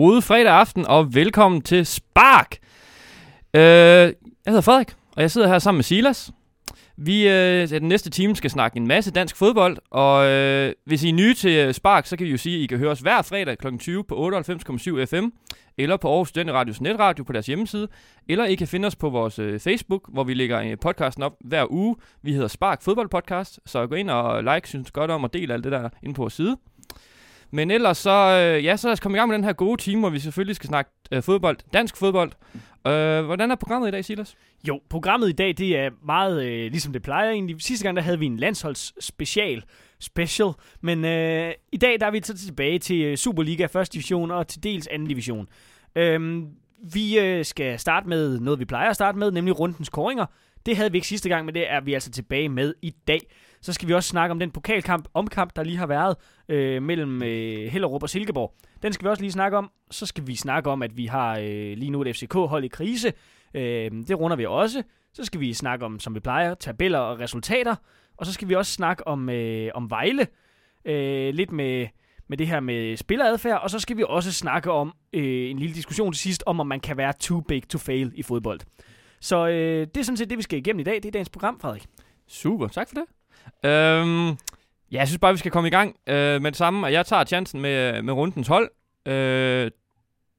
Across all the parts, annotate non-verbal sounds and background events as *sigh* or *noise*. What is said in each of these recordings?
God fredag aften, og velkommen til Spark. Øh, jeg hedder Frederik, og jeg sidder her sammen med Silas. Vi øh, den næste time skal snakke en masse dansk fodbold, og øh, hvis I er nye til øh, Spark, så kan vi jo sige, at I kan høre os hver fredag kl. 20 på 98,7 FM, eller på Aarhus Studenter Radios netradio på deres hjemmeside, eller I kan finde os på vores øh, Facebook, hvor vi lægger øh, podcasten op hver uge. Vi hedder Spark Fodbold Podcast, så gå ind og like, synes godt om, og del alt det der inde på vores side. Men ellers så, øh, ja, så lad os komme i gang med den her gode time, hvor vi selvfølgelig skal snakke øh, fodbold, dansk fodbold. Øh, hvordan er programmet i dag, Silas? Jo, programmet i dag, det er meget øh, ligesom det plejer egentlig. Sidste gang, der havde vi en landsholdsspecial, special, men øh, i dag, der er vi så tilbage til øh, Superliga 1. division og til dels 2. division. Øh, vi øh, skal starte med noget, vi plejer at starte med, nemlig rundens koringer. Det havde vi ikke sidste gang, men det er vi altså tilbage med i dag. Så skal vi også snakke om den pokalkamp, omkamp, der lige har været øh, mellem øh, Hellerup og Silkeborg. Den skal vi også lige snakke om. Så skal vi snakke om, at vi har øh, lige nu et FCK-hold i krise. Øh, det runder vi også. Så skal vi snakke om, som vi plejer, tabeller og resultater. Og så skal vi også snakke om, øh, om Vejle. Øh, lidt med, med det her med spilleradfærd. Og så skal vi også snakke om øh, en lille diskussion til sidst, om om man kan være too big to fail i fodbold. Så øh, det er sådan set det, vi skal igennem i dag. Det er dagens program, Frederik. Super, tak for det. Øhm, ja, jeg synes bare, vi skal komme i gang øh, med det samme, og jeg tager chancen med, med rundens hold. Øh,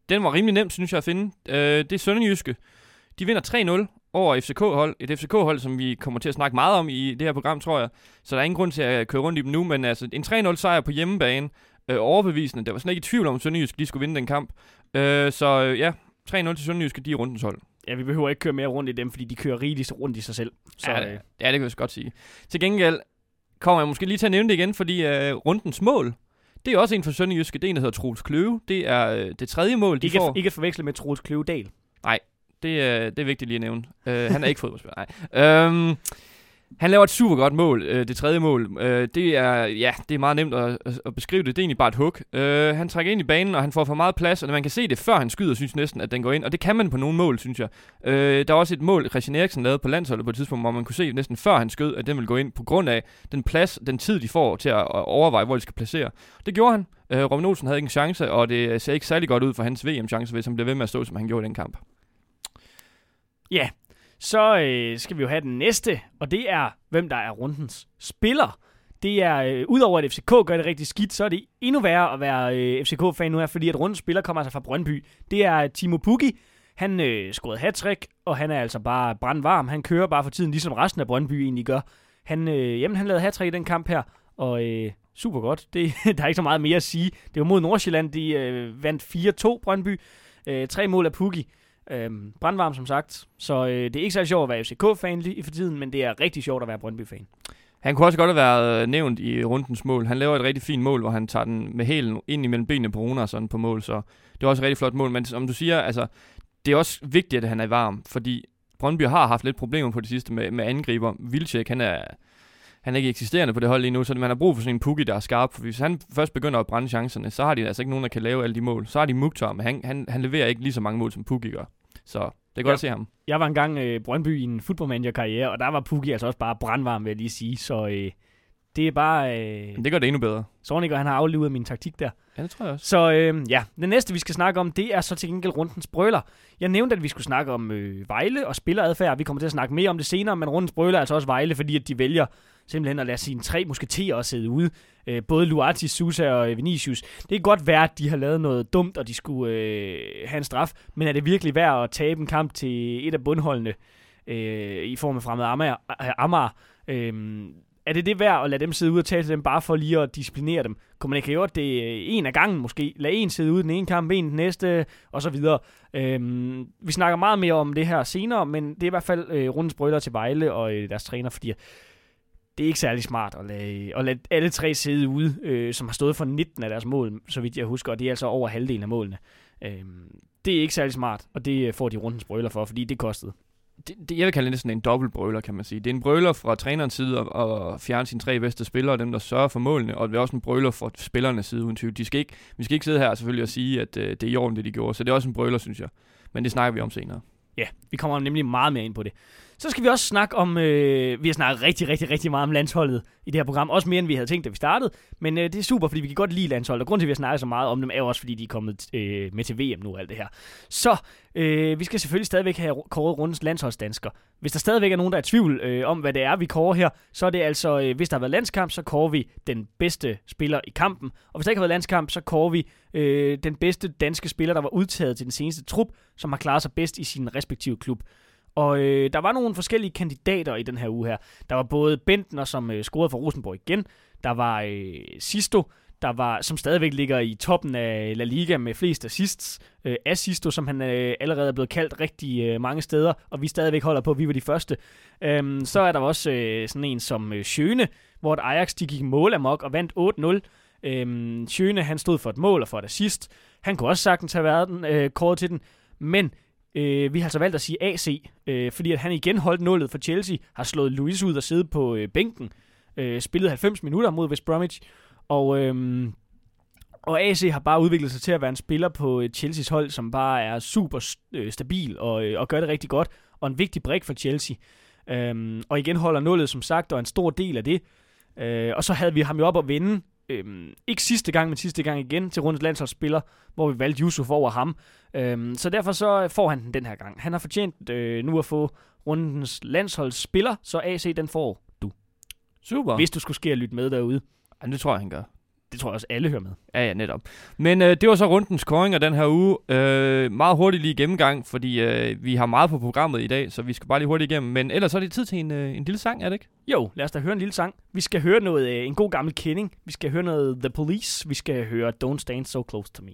den var rimelig nem, synes jeg, at finde. Øh, det er Sønderjyske. De vinder 3-0 over FCK-hold. Et FCK-hold, som vi kommer til at snakke meget om i det her program, tror jeg. Så der er ingen grund til at køre rundt i dem nu, men altså en 3-0 sejr på hjemmebane. Øh, overbevisende. Der var slet ikke i tvivl om, at Sønderjyske de skulle vinde den kamp. Øh, så øh, ja, 3-0 til Sønderjyske, de er rundens hold. Ja, vi behøver ikke køre mere rundt i dem, fordi de kører rigeligt rundt i sig selv. Så, ja, det, ja, det kan jeg godt sige. Til gengæld kommer jeg måske lige til at nævne det igen, fordi uh, rundens mål, det er også en for Sønderjyske. Det er en, der hedder Troels Kløve. Det er uh, det tredje mål, de ikke, får. Ikke forveksle med Troels Kløvedal. Nej, det, uh, det er vigtigt lige at nævne. Uh, han er ikke *laughs* fodboldspiller, nej. Um, han laver et super godt mål, øh, det tredje mål. Øh, det er ja, det er meget nemt at, at beskrive det. Det er egentlig bare et hug. Øh, han trækker ind i banen, og han får for meget plads, og man kan se det, før han skyder, synes næsten, at den går ind. Og det kan man på nogle mål, synes jeg. Øh, der er også et mål, Christian Eriksen lavede på landsholdet på et tidspunkt, hvor man kunne se næsten før han skød, at den vil gå ind, på grund af den plads, den tid, de får til at overveje, hvor de skal placere. Det gjorde han. Øh, Robin Olsen havde ikke en chance, og det ser ikke særlig godt ud for hans VM-chance, hvis han bliver ved med at stå, som han gjorde i den kamp. Ja, så øh, skal vi jo have den næste, og det er, hvem der er rundens spiller. Det er, øh, udover at FCK gør det rigtig skidt, så er det endnu værre at være øh, FCK-fan nu her, fordi at rundens spiller kommer altså fra Brøndby. Det er Timo Pukki. Han øh, scorede hat og han er altså bare brandvarm. Han kører bare for tiden, ligesom resten af Brøndby egentlig gør. Han, øh, jamen, han lavede hat i den kamp her, og øh, super godt. Det, *laughs* der er ikke så meget mere at sige. Det var mod Nordsjælland, de øh, vandt 4-2 Brøndby. Øh, tre mål af Pukki. Øhm, brandvarm som sagt, så øh, det er ikke så sjovt at være FCK-fan lige for tiden, men det er rigtig sjovt at være Brøndby-fan. Han kunne også godt have været øh, nævnt i rundens mål. Han laver et rigtig fint mål, hvor han tager den med hælen ind imellem benene på Rune sådan på mål, så det er også et rigtig flot mål. Men som du siger, altså, det er også vigtigt, at han er varm, fordi Brøndby har haft lidt problemer på det sidste med, med angriber. Vilcek, han er, han er ikke eksisterende på det hold lige nu, så man har brug for sådan en Pukki, der er skarp. For hvis han først begynder at brænde chancerne, så har de altså ikke nogen, der kan lave alle de mål. Så har de Mukhtar, men han, han, han leverer ikke lige så mange mål, som Pukki gør. Så det godt ja. at se ham. Jeg var engang øh, Brøndby i en fodboldmanager-karriere, og der var Pukki altså også bare brandvarm, vil jeg lige sige. Så øh, det er bare... Øh, det gør det endnu bedre. Sorniger, han har aflevet min taktik der. Ja, det tror jeg også. Så øh, ja, det næste, vi skal snakke om, det er så til gengæld rundens brøler. Jeg nævnte, at vi skulle snakke om øh, Vejle og spilleradfærd. Vi kommer til at snakke mere om det senere, men rundens brøler er altså også Vejle, fordi at de vælger simpelthen at lade sine tre musketerer sidde ude. Øh, både Luati, Sousa og øh, Vinicius. Det kan godt være, at de har lavet noget dumt, og de skulle øh, have en straf, men er det virkelig værd at tabe en kamp til et af bundholdene øh, i form af fremmed Amager? Øh, Amager øh, er det det værd at lade dem sidde ude og tale til dem, bare for lige at disciplinere dem? Kunne man ikke have gjort det øh, en af gangen måske? Lad en sidde ude den ene kamp, en den næste, og så videre. Øhm, vi snakker meget mere om det her senere, men det er i hvert fald øh, rundens brøller til Vejle og øh, deres træner, fordi det er ikke særlig smart at lade, at lade alle tre sidde ude, øh, som har stået for 19 af deres mål, så vidt jeg husker, og det er altså over halvdelen af målene. Øh, det er ikke særlig smart, og det får de rundens brøler for, fordi det kostede. Det, det, jeg vil kalde det sådan en dobbelt brøler, kan man sige. Det er en brøler fra trænerens side at, at fjerne sine tre bedste spillere, dem der sørger for målene, og det er også en brøler fra spillernes side uden tvivl. De skal ikke, vi skal ikke sidde her selvfølgelig og sige, at uh, det er i orden, det de gjorde, så det er også en brøler, synes jeg. Men det snakker vi om senere. Ja, vi kommer nemlig meget mere ind på det. Så skal vi også snakke om, øh, vi har snakket rigtig, rigtig, rigtig meget om landsholdet i det her program. Også mere, end vi havde tænkt, da vi startede. Men øh, det er super, fordi vi kan godt lide landsholdet. Og grunden til, at vi har snakket så meget om dem, er jo også, fordi de er kommet øh, med til VM nu og alt det her. Så øh, vi skal selvfølgelig stadigvæk have kåret rundens landsholdsdansker. Hvis der stadigvæk er nogen, der er i tvivl øh, om, hvad det er, vi kårer her, så er det altså, øh, hvis der har været landskamp, så kårer vi den bedste spiller i kampen. Og hvis der ikke har været landskamp, så kårer vi øh, den bedste danske spiller, der var udtaget til den seneste trup, som har klaret sig bedst i sin respektive klub. Og øh, der var nogle forskellige kandidater i den her uge her. Der var både Bentner, som øh, scorede for Rosenborg igen. Der var øh, Sisto, der var, som stadigvæk ligger i toppen af La Liga med flest assists. Øh, Assisto, som han øh, allerede er blevet kaldt rigtig øh, mange steder, og vi stadigvæk holder på, at vi var de første. Øhm, så er der også øh, sådan en som øh, Sjøne, hvor Ajax de gik mål amok og vandt 8-0. Øhm, Sjøne, han stod for et mål og for et assist. Han kunne også sagtens have været den, øh, kåret til den, men Øh, vi har altså valgt at sige AC, øh, fordi at han igen holdt nullet for Chelsea, har slået Luis ud og sidde på øh, bænken, øh, spillet 90 minutter mod West Bromwich, og, øh, og AC har bare udviklet sig til at være en spiller på øh, Chelseas hold, som bare er super øh, stabil og, øh, og gør det rigtig godt, og en vigtig brik for Chelsea. Øh, og igen holder nullet, som sagt, og en stor del af det. Øh, og så havde vi ham jo op at vinde Øhm, ikke sidste gang, men sidste gang igen til rundens landsholdsspiller, hvor vi valgte Yusuf over ham. Øhm, så derfor så får han den den her gang. Han har fortjent øh, nu at få rundens landsholdsspiller, så AC den får du. Super. Hvis du skulle ske at lytte med derude. Ja, det tror jeg, han gør det tror jeg også, alle hører med. Ja, ja, netop. Men øh, det var så rundens scoring af den her uge. Øh, meget hurtigt lige gennemgang, fordi øh, vi har meget på programmet i dag, så vi skal bare lige hurtigt igennem. Men ellers så er det tid til en, øh, en lille sang, er det ikke? Jo, lad os da høre en lille sang. Vi skal høre noget, øh, en god gammel kending. Vi skal høre noget The Police. Vi skal høre Don't Stand So Close To Me.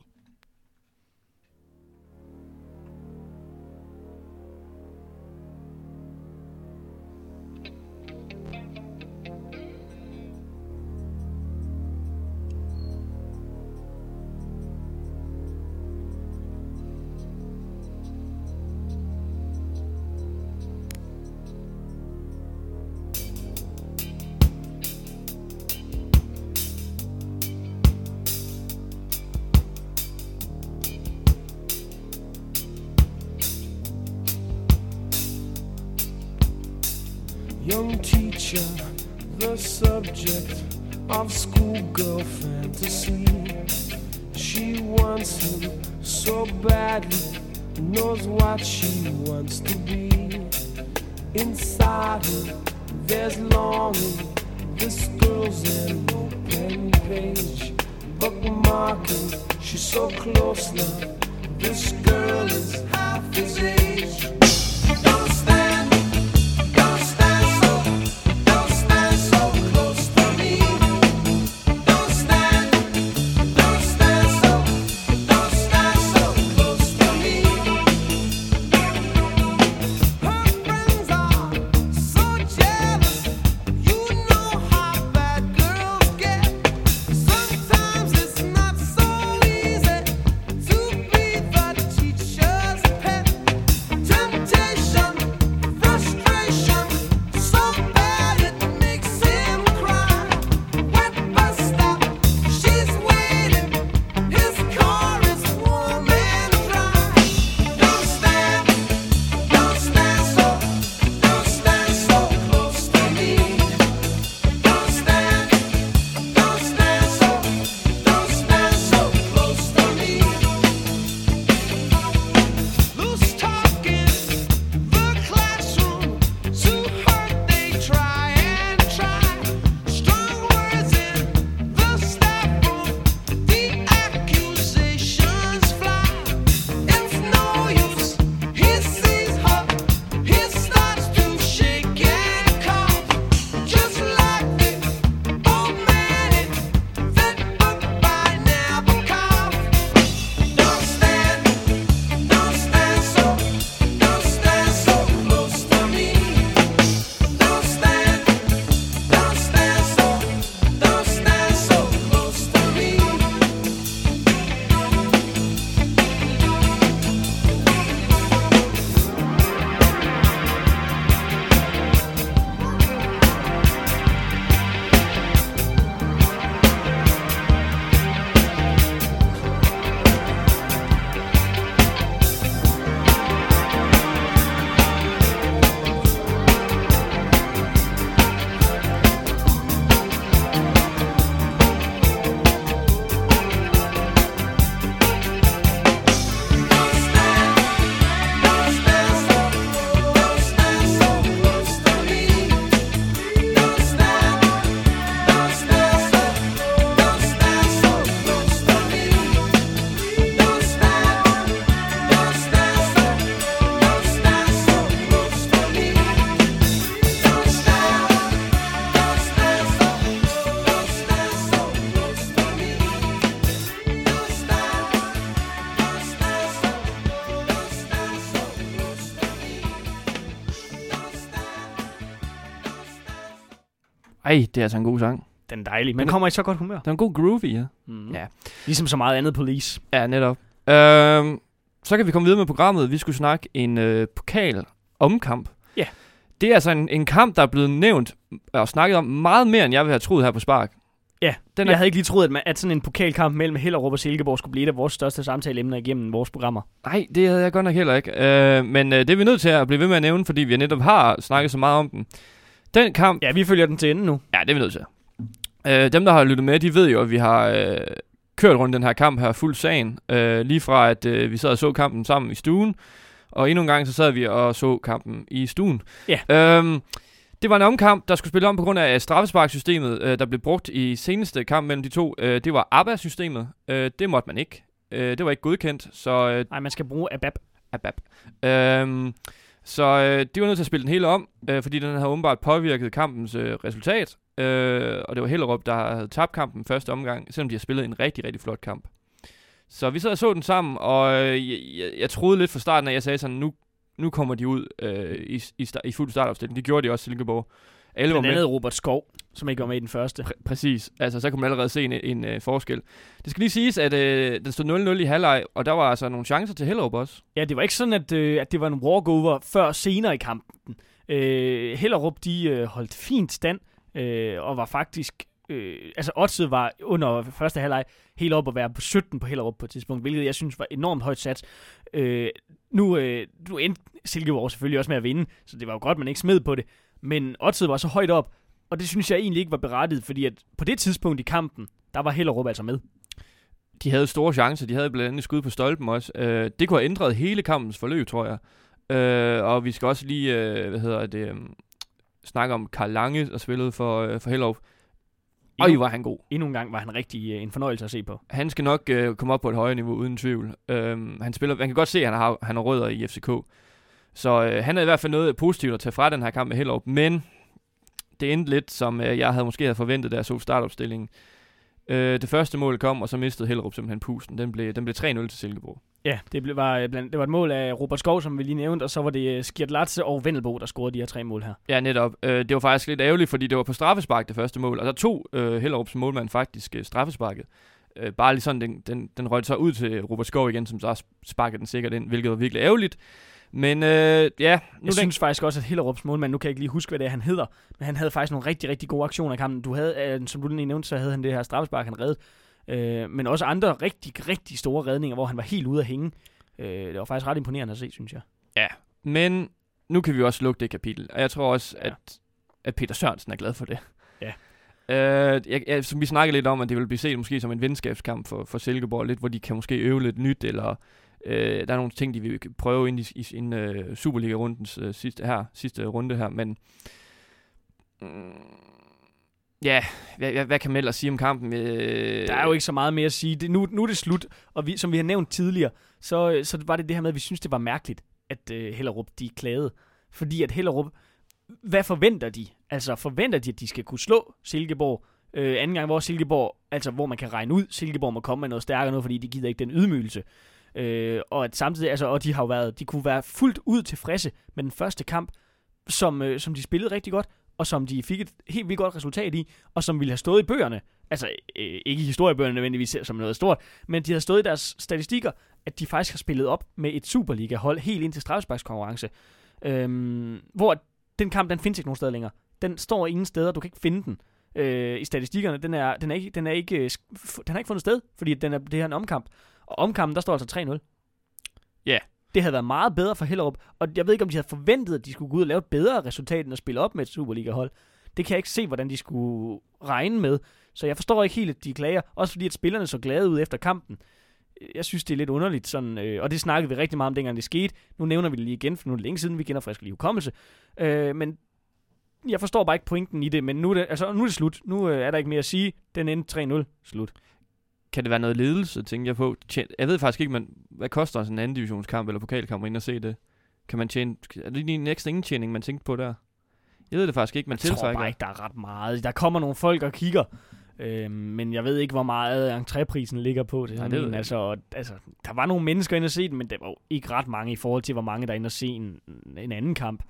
Ej, det er altså en god sang. Den er dejlig. Man Den er- kommer i så godt humør. Det er en god groovy, ja. Mm. Ja. Ligesom så meget andet police. Ja, netop. Øhm, så kan vi komme videre med programmet. Vi skulle snakke en øh, pokal omkamp. Ja. Det er altså en, en kamp, der er blevet nævnt og snakket om meget mere, end jeg ville have troet her på Spark. Ja, Den Den er- jeg havde ikke lige troet, at, man, at sådan en pokalkamp mellem Hellerup og Silkeborg skulle blive et af vores største samtaleemner igennem vores programmer. Nej, det havde jeg godt nok heller ikke. Øh, men øh, det er vi nødt til at blive ved med at nævne, fordi vi netop har snakket så meget om den. Den kamp, Ja, vi følger den til ende nu. ja, det er vi nødt til. Øh, dem, der har lyttet med, de ved jo, at vi har øh, kørt rundt den her kamp her fuld sagen. Øh, lige fra, at øh, vi sad og så kampen sammen i stuen, og endnu en gang så sad vi og så kampen i stuen. Ja. Øhm, det var en omkamp, der skulle spille om på grund af straffesparksystemet, øh, der blev brugt i seneste kamp mellem de to. Øh, det var ABBA-systemet. Øh, det måtte man ikke. Øh, det var ikke godkendt, så øh, Nej, man skal bruge ABAP. Abab. Øhm, så øh, de var nødt til at spille den hele om, øh, fordi den havde åbenbart påvirket kampens øh, resultat. Øh, og det var Hellerup, der havde tabt kampen første omgang, selvom de har spillet en rigtig, rigtig flot kamp. Så vi sad og så den sammen, og øh, jeg, jeg, jeg troede lidt fra starten, at jeg sagde sådan, nu, nu kommer de ud øh, i, i, i fuld startopstilling. Det gjorde de også i Silkeborg. Alle Blandt andet Robert Skov, som ikke var med i den første. Præ- præcis. Altså, så kunne man allerede se en, en øh, forskel. Det skal lige siges, at øh, den stod 0-0 i halvleg, og der var altså nogle chancer til Hellerup også. Ja, det var ikke sådan, at, øh, at det var en walkover før senere i kampen. Øh, Hellerup, de øh, holdt fint stand, øh, og var faktisk... Øh, altså, oddset var under første halvleg helt op at være på 17 på Hellerup på et tidspunkt, hvilket jeg synes var enormt højt sat. Øh, nu, øh, nu endte Silkeborg selvfølgelig også med at vinde, så det var jo godt, man ikke smed på det. Men oddset var så højt op, og det synes jeg egentlig ikke var berettiget, fordi at på det tidspunkt i kampen, der var Hellerup altså med. de havde store chancer. De havde blandt andet skud på stolpen også. Øh, det kunne have ændret hele kampens forløb, tror jeg. Øh, og vi skal også lige, øh, hvad hedder det, øh, snakke om Karl Lange, der spillede for, øh, for Hellerup. Øj, Endnu, var han god. endnu en gang var han rigtig øh, en fornøjelse at se på. Han skal nok øh, komme op på et højere niveau, uden tvivl. Øh, han spiller, man kan godt se, at han har, han har rødder i FCK. Så øh, han er i hvert fald noget positivt at tage fra den her kamp med Hellerup. Men det endte lidt, som øh, jeg havde måske havde forventet, da jeg så startopstillingen. Øh, det første mål kom, og så mistede Hellerup simpelthen pusten. Den blev, den blev 3-0 til Silkeborg. Ja, det, blev, var, øh, blandt, det var et mål af Robert Skov, som vi lige nævnte, og så var det øh, Skjert Latze og Vendelbo, der scorede de her tre mål her. Ja, netop. Øh, det var faktisk lidt ærgerligt, fordi det var på straffespark, det første mål. Og der tog øh, Hellerups målmand faktisk øh, straffesparket. Øh, bare lige sådan, den, den, den røg så ud til Robert Skov igen, som så sparkede den sikkert ind, hvilket var virkelig ærgerligt. Men øh, ja, nu Jeg synes faktisk også, at Hellerups målmand, nu kan jeg ikke lige huske, hvad det er, han hedder, men han havde faktisk nogle rigtig, rigtig gode aktioner i kampen. Du havde, øh, som du lige nævnte, så havde han det her straffespark, han reddet. Øh, men også andre rigtig, rigtig store redninger, hvor han var helt ude at hænge. Øh, det var faktisk ret imponerende at se, synes jeg. men nu kan vi også lukke det kapitel. Og jeg tror også, Ja. at, at Peter Sørensen er glad for det. Ja. Øh, jeg, jeg, som vi snakkede lidt om, at det vil blive set måske som en venskabskamp for, for Silkeborg, lidt hvor de kan måske øve lidt nyt, eller øh, der er nogle ting, de vil prøve ind i, i, ind, uh, øh, Superliga-rundens uh, sidste, her, sidste runde her, men mm, ja, hvad, hvad, hvad kan man ellers sige om kampen? Øh, Der er jo ikke så meget mere at sige. Det, nu, nu er det slut, og vi, som vi har nævnt tidligere, så, så var det det her med, at vi synes, det var mærkeligt, at øh, Hellerup de klagede. Fordi at Hellerup, hvad forventer de? Altså forventer de, at de skal kunne slå Silkeborg øh, anden gang, hvor Silkeborg, altså hvor man kan regne ud, Silkeborg må komme med noget stærkere nu, fordi de gider ikke den ydmygelse. Øh, og at samtidig, altså, og de har jo været, de kunne være fuldt ud tilfredse med den første kamp, som, øh, som de spillede rigtig godt, og som de fik et helt vildt godt resultat i, og som ville have stået i bøgerne. Altså, øh, ikke i historiebøgerne nødvendigvis som noget stort, men de har stået i deres statistikker, at de faktisk har spillet op med et Superliga-hold helt ind til straffesparkskonkurrence. Øhm, hvor den kamp, den findes ikke nogen steder længere. Den står ingen steder, du kan ikke finde den øh, i statistikkerne. Den er, den, er ikke, den, er ikke, øh, den har ikke fundet sted, fordi den er, det her er en omkamp. Og omkampen, der står altså 3-0. Ja. Det havde været meget bedre for Hellerup, og jeg ved ikke, om de havde forventet, at de skulle gå ud og lave et bedre resultat, end at spille op med et Superliga-hold. Det kan jeg ikke se, hvordan de skulle regne med. Så jeg forstår ikke helt, at de klager. Også fordi, at spillerne så glade ud efter kampen. Jeg synes, det er lidt underligt. Sådan, øh, og det snakkede vi rigtig meget om, dengang det skete. Nu nævner vi det lige igen, for nu er det længe siden, vi genopfrisker lige hukommelse. Øh, men jeg forstår bare ikke pointen i det, men nu er det, altså, nu er det slut. Nu øh, er der ikke mere at sige. Den endte 3-0. Slut. Kan det være noget ledelse, tænker jeg på? Jeg ved faktisk ikke, man, hvad koster sådan en anden divisionskamp eller pokalkamp ind og se det? Kan man tjene, er det lige en ekstra indtjening, man tænkte på der? Jeg ved det faktisk ikke, man Jeg tror tiltrækker. bare ikke, der er ret meget. Der kommer nogle folk og kigger. Øh, men jeg ved ikke, hvor meget entréprisen ligger på. Det, Nej, det det jeg altså, og, altså, der var nogle mennesker inde og se den, men der var jo ikke ret mange i forhold til, hvor mange der er inde og se en, en anden kamp.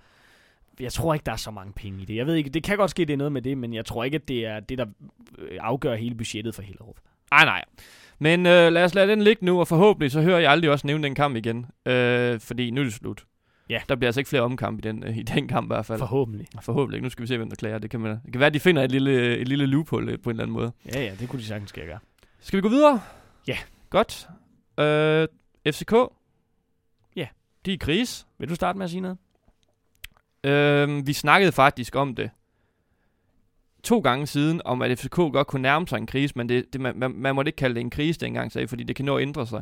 jeg tror ikke, der er så mange penge i det. Jeg ved ikke, det kan godt ske, det er noget med det, men jeg tror ikke, at det er det, der øh, afgør hele budgettet for Hellerup. Ej, nej. Men øh, lad os lade den ligge nu, og forhåbentlig så hører jeg aldrig også nævne den kamp igen. Øh, fordi nu er det slut. Ja. Der bliver altså ikke flere omkamp i den, øh, i den kamp i hvert fald. Forhåbentlig. Forhåbentlig. Nu skal vi se, hvem der klager. Det kan, man, det kan være, at de finder et lille, et lille loophole øh, på en eller anden måde. Ja, ja, det kunne de sagtens skal gøre. Skal vi gå videre? Ja. Godt. Øh, FCK. Ja. De er i krise. Vil du starte med at sige noget? Øh, vi snakkede faktisk om det to gange siden, om at FCK godt kunne nærme sig en krise, men det, det, man, man, man måtte ikke kalde det en krise dengang, sagde, fordi det kan nå at ændre sig.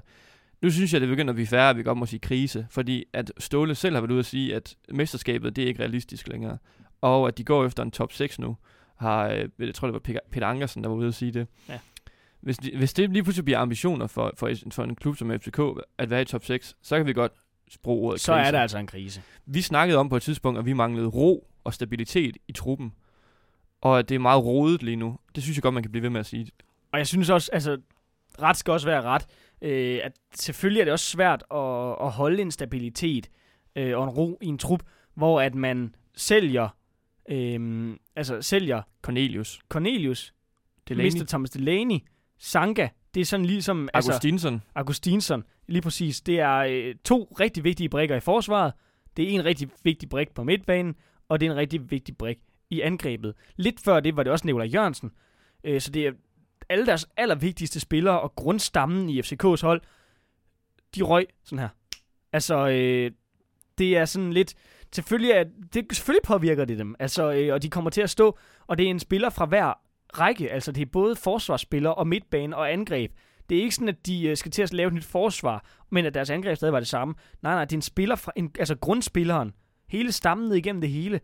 Nu synes jeg, det begynder at blive færre, at vi godt må sige krise, fordi at Ståle selv har været ude at sige, at mesterskabet, det er ikke realistisk længere, og at de går efter en top 6 nu, har, øh, jeg tror det var Peter- Peter Ankersen, der var ude at sige det. Ja. Hvis, de, hvis det lige pludselig bliver ambitioner for, for, for en klub som FCK at være i top 6, så kan vi godt bruge ordet Så krise. er der altså en krise. Vi snakkede om på et tidspunkt, at vi manglede ro og stabilitet i truppen. Og at det er meget rodet lige nu. Det synes jeg godt, man kan blive ved med at sige. Og jeg synes også, altså, ret skal også være ret. Øh, at selvfølgelig er det også svært at, at holde en stabilitet øh, og en ro i en trup, hvor at man sælger, øh, altså sælger Cornelius, Cornelius, Delaney, Mr. Thomas Delaney, Sanka, det er sådan ligesom, altså, Augustinsson. Augustinsson, lige præcis. Det er øh, to rigtig vigtige brikker i forsvaret. Det er en rigtig vigtig brik på midtbanen, og det er en rigtig vigtig brik i angrebet. Lidt før det var det også Nikolaj Jørgensen. Øh, så det er alle deres allervigtigste spillere og grundstammen i FCK's hold, de røg sådan her. Altså, øh, det er sådan lidt... Selvfølgelig, er, det, selvfølgelig påvirker det dem, altså, øh, og de kommer til at stå, og det er en spiller fra hver række, altså det er både forsvarsspiller og midtbane og angreb. Det er ikke sådan, at de øh, skal til at lave et nyt forsvar, men at deres angreb stadig var det samme. Nej, nej, det er en spiller fra, en, altså grundspilleren, hele stammen ned igennem det hele,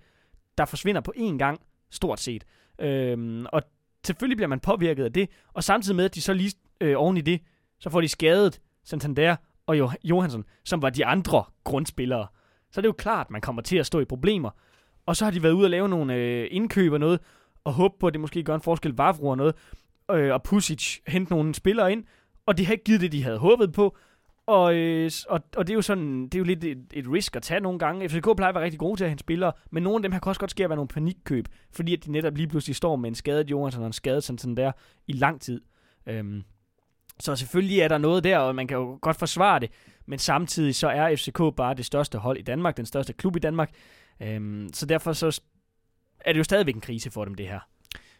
der forsvinder på én gang, stort set. Øhm, og selvfølgelig bliver man påvirket af det, og samtidig med, at de så lige øh, oven i det, så får de skadet Santander og jo- Johansson, som var de andre grundspillere. Så er det jo klart, at man kommer til at stå i problemer. Og så har de været ude og lave nogle øh, indkøb og noget, og håbe på, at det måske gør en forskel, Vavro og noget, øh, og Pusic hente nogle spillere ind, og det har ikke givet det, de havde håbet på, og, øh, og, og det er jo sådan, det er jo lidt et, et risk at tage nogle gange. FCK plejer at være rigtig gode til at hente spillere, men nogle af dem her kan også godt ske at være nogle panikkøb, fordi at de netop lige pludselig står med en skadet Johansson og en skadet sådan, sådan der i lang tid. Øhm, så selvfølgelig er der noget der, og man kan jo godt forsvare det, men samtidig så er FCK bare det største hold i Danmark, den største klub i Danmark, øhm, så derfor så er det jo stadigvæk en krise for dem, det her.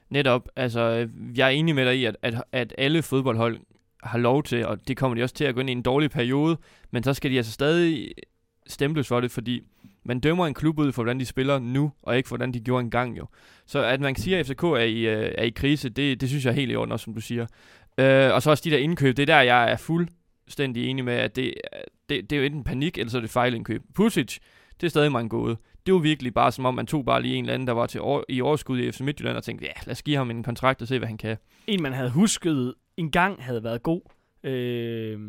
Netop, altså, jeg er enig med dig i, at, at, at alle fodboldhold har lov til, og det kommer de også til at gå ind i en dårlig periode, men så skal de altså stadig stemples for det, fordi man dømmer en klub ud for, hvordan de spiller nu, og ikke for, hvordan de gjorde engang jo. Så at man siger, at FCK er i, øh, er i krise, det, det synes jeg er helt i orden, også som du siger. Øh, og så også de der indkøb, det er der, jeg er fuldstændig enig med, at det, det, det er jo enten panik, eller så er det fejlindkøb. Pusic, det er stadig mange gode. Det var virkelig bare som om, man tog bare lige en eller anden, der var til år, i overskud i FC Midtjylland, og tænkte, ja, lad os give ham en kontrakt og se, hvad han kan. en, man havde husket engang havde været god. Øh,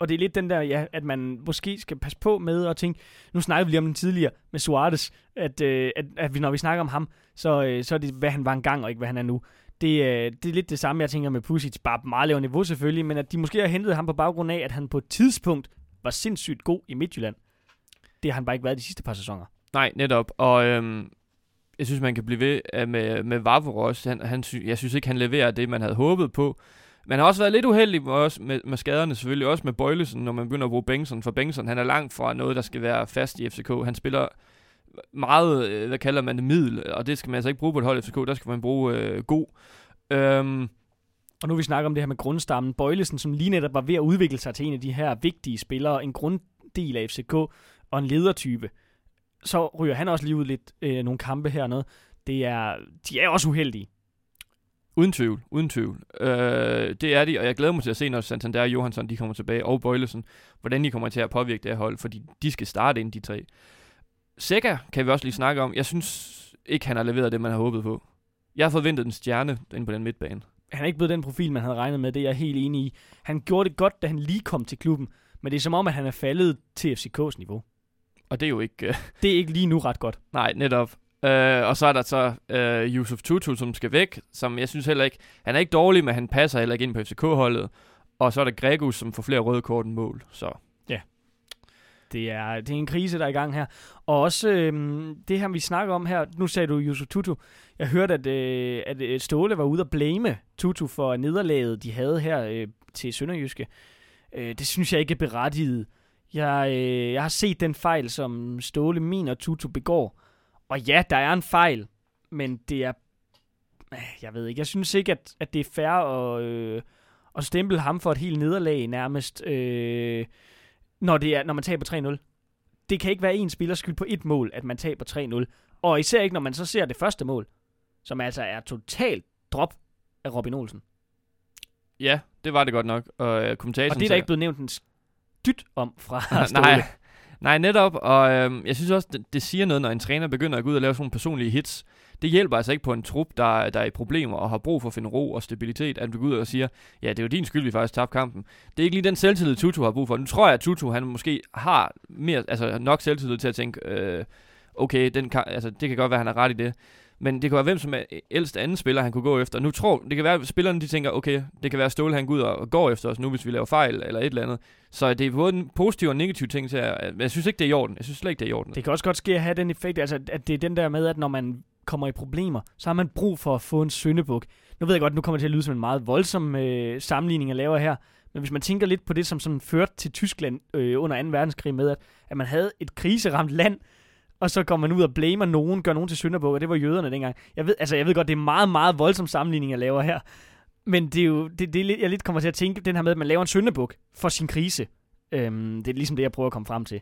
og det er lidt den der, ja, at man måske skal passe på med at tænke, nu snakkede vi lige om den tidligere med Suarez, at, øh, at, at vi, når vi snakker om ham, så, øh, så er det, hvad han var engang, og ikke hvad han er nu. Det, øh, det er lidt det samme, jeg tænker med Pusic, bare på meget lavere niveau selvfølgelig, men at de måske har hentet ham på baggrund af, at han på et tidspunkt var sindssygt god i Midtjylland. Det har han bare ikke været de sidste par sæsoner. Nej, netop. Og øhm, jeg synes, man kan blive ved øh, med, med Vavro også. Han, han sy- jeg synes ikke, han leverer det, man havde håbet på. Man har også været lidt uheldig med, også med, med skaderne, selvfølgelig også med Bøjlesen, når man begynder at bruge Bengtsson. For Bengtsson, han er langt fra noget, der skal være fast i FCK. Han spiller meget, øh, hvad kalder man det, middel, og det skal man altså ikke bruge på et hold i FCK. Der skal man bruge øh, god. Øhm, Og nu vi snakker om det her med grundstammen. Bøjlesen, som lige netop var ved at udvikle sig til en af de her vigtige spillere, en grunddel af FCK og en ledertype, så ryger han også lige ud lidt øh, nogle kampe hernede. Det er, de er også uheldige. Uden tvivl, uden tvivl. Øh, det er de, og jeg glæder mig til at se, når Santander og Johansson de kommer tilbage, og Bøjlesen, hvordan de kommer til at påvirke det her hold, fordi de skal starte ind, de tre. Sækker kan vi også lige snakke om. Jeg synes ikke, han har leveret det, man har håbet på. Jeg har forventet en stjerne inde på den midtbane. Han er ikke blevet den profil, man havde regnet med, det er jeg helt enig i. Han gjorde det godt, da han lige kom til klubben, men det er som om, at han er faldet til FCK's niveau. Og det er jo ikke... Øh, Det er ikke lige nu ret godt. *laughs* nej, netop. Øh, og så er der så øh, Yusuf Tutu, som skal væk, som jeg synes heller ikke... Han er ikke dårlig, men han passer heller ikke ind på FCK-holdet. Og så er der Gregus, som får flere røde kort end mål. Så Ja. det er, det er en krise, der er i gang her. Og også øh, det her, vi snakker om her, nu sagde du Yusuf Tutu, jeg hørte, at, øh, at øh, Ståle var ude at blame Tutu for nederlaget, de havde her øh, til Sønderjyske. Øh, det synes jeg ikke er berettiget. Jeg, øh, jeg har set den fejl, som Ståle min og Tutu begår. Og ja, der er en fejl, men det er... Jeg ved ikke, jeg synes ikke, at, at det er fair at, øh, at stemple ham for et helt nederlag nærmest, øh, når, det er, når man taber 3-0. Det kan ikke være en spillers skyld på et mål, at man taber 3-0. Og især ikke, når man så ser det første mål, som altså er totalt drop af Robin Olsen. Ja, det var det godt nok. Og, øh, og det er der ikke blevet nævnt en dyt om fra. *laughs* Nej, nej, netop. Og øhm, jeg synes også, det, det siger noget, når en træner begynder at gå ud og lave sådan nogle personlige hits. Det hjælper altså ikke på en trup, der, der er i problemer og har brug for at finde ro og stabilitet, at du går ud og siger, ja, det er jo din skyld, vi faktisk tabte kampen. Det er ikke lige den selvtillid, Tutu har brug for. Nu tror jeg, at Tutu han måske har mere, altså nok selvtillid til at tænke, øh, okay, den kan, altså, det kan godt være, at han har ret i det. Men det kan være hvem som er ældst anden spiller, han kunne gå efter. Nu tror det kan være, at spillerne de tænker, okay, det kan være Ståle, han går ud og går efter os nu, hvis vi laver fejl eller et eller andet. Så det er både en positiv og en negativ ting til at, jeg synes ikke, det er i orden. Jeg synes slet ikke, det er i orden. Det kan også godt ske at have den effekt, altså at det er den der med, at når man kommer i problemer, så har man brug for at få en søndebuk. Nu ved jeg godt, nu kommer det til at lyde som en meget voldsom øh, sammenligning, jeg laver her, men hvis man tænker lidt på det, som sådan førte til Tyskland øh, under 2. verdenskrig med, at, at man havde et kriseramt land, og så går man ud og blamer nogen, gør nogen til syndebuk, og det var jøderne dengang. Jeg ved, altså, jeg ved godt, det er meget, meget voldsom sammenligning, jeg laver her. Men det er jo, det, det er lidt, jeg lidt kommer til at tænke, den her med, at man laver en syndebuk for sin krise. Øhm, det er ligesom det, jeg prøver at komme frem til.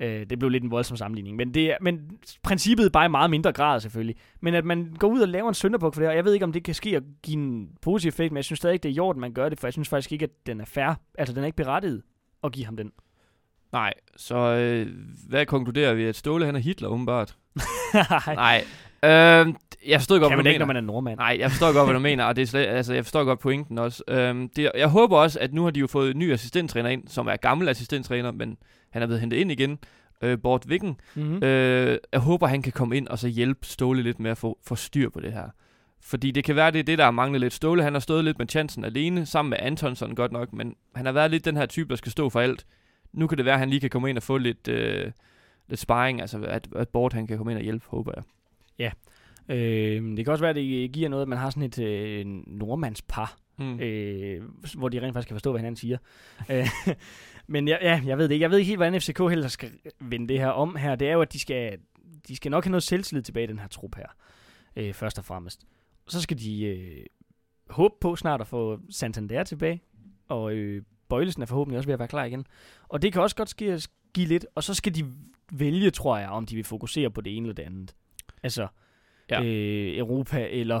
Øh, det blev lidt en voldsom sammenligning. Men, det er, men princippet er bare i meget mindre grad selvfølgelig. Men at man går ud og laver en sønderbuk for det, og jeg ved ikke, om det kan ske at give en positiv effekt, men jeg synes stadig ikke, det er i orden, man gør det, for jeg synes faktisk ikke, at den er fair. Altså, den er ikke berettiget at give ham den. Nej, så øh, hvad konkluderer vi? At Ståle han er Hitler, åbenbart? *laughs* Nej. Øh, jeg forstår godt, kan man hvad ikke, du når man er nordmand. Nej, jeg forstår godt, hvad du *laughs* mener, og det er slet, altså, jeg forstår godt pointen også. Øhm, det, jeg håber også, at nu har de jo fået en ny assistenttræner ind, som er gammel assistenttræner, men han er blevet hentet ind igen, øh, Bort Vicken. Mm-hmm. Øh, jeg håber, han kan komme ind og så hjælpe Ståle lidt med at få, få styr på det her. Fordi det kan være, det er det, der har manglet lidt. Ståle, han har stået lidt med chancen alene, sammen med Antonsson godt nok, men han har været lidt den her type, der skal stå for alt. Nu kan det være, at han lige kan komme ind og få lidt, øh, lidt sparring, altså at, at Bort han kan komme ind og hjælpe, håber jeg. Øh, det kan også være, at det giver noget, at man har sådan et øh, nordmandspar, Mm. øh, hvor de rent faktisk kan forstå, hvad hinanden siger. Øh, *laughs* Men ja, ja, jeg ved det ikke. Jeg ved ikke helt, hvordan FCK heller skal vende det her om her. Det er jo, at de skal, de skal nok have noget selvtillid tilbage i den her trup her, øh, først og fremmest. Så skal de øh, håbe på snart at få Santander tilbage, og øh, Bøjlesen er forhåbentlig også ved at være klar igen. Og det kan også godt ske at give lidt, og så skal de vælge, tror jeg, om de vil fokusere på det ene eller det andet. Altså, Ja. øh, Europa eller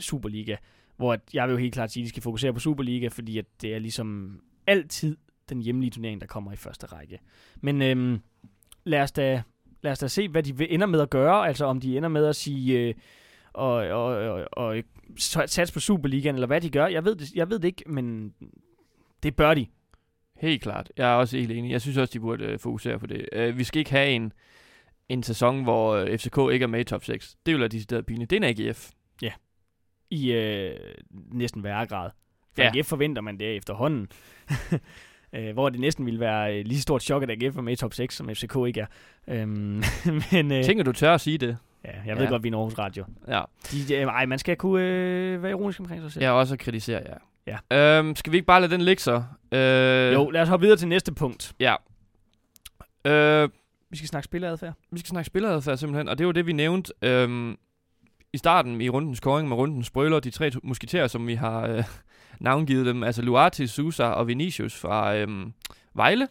Superliga. Hvor jeg vil jo helt klart sige, at de skal fokusere på Superliga, fordi at det er ligesom altid den hjemlige turnering, der kommer i første række. Men øhm, lad, os da, lad os da se, hvad de ender med at gøre. Altså om de ender med at sige... Øh, og, og, og, og satse på Superligaen, eller hvad de gør. Jeg ved det, jeg ved det ikke, men det bør de. Helt klart. Jeg er også helt enig. Jeg synes også, de burde øh, fokusere på det. Øh, vi skal ikke have en, en sæson, hvor øh, FCK ikke er med i top 6. Det vil være decideret pinligt. Det er en AGF. I øh, næsten værre grad. For Ja. ja. AGF forventer man det efterhånden. *laughs* øh, hvor det næsten ville være øh, lige så stort chok, at AGF er med i top 6, som FCK ikke er. Øhm, *laughs* men øh, Tænker du tør at sige det? ja, jeg ved Ja. godt, vi er en Aarhus Radio. Ja. De, øh, ej, man skal kunne øh, være ironisk omkring sig selv. Er også kritisere jer. Ja. Øhm, skal vi ikke bare lade den ligge så? Øh, Jo, lad os hoppe videre til næste punkt. Ja. Øh, Vi skal snakke spilleradfærd. vi skal snakke spilleradfærd simpelthen, og det var det, vi nævnte øhm, i starten i rundens scoring med rundens brøler, de tre musketerer, som vi har øh, *laughs* navngivet dem, altså Luati, Sousa og Vinicius fra øhm, Vejle.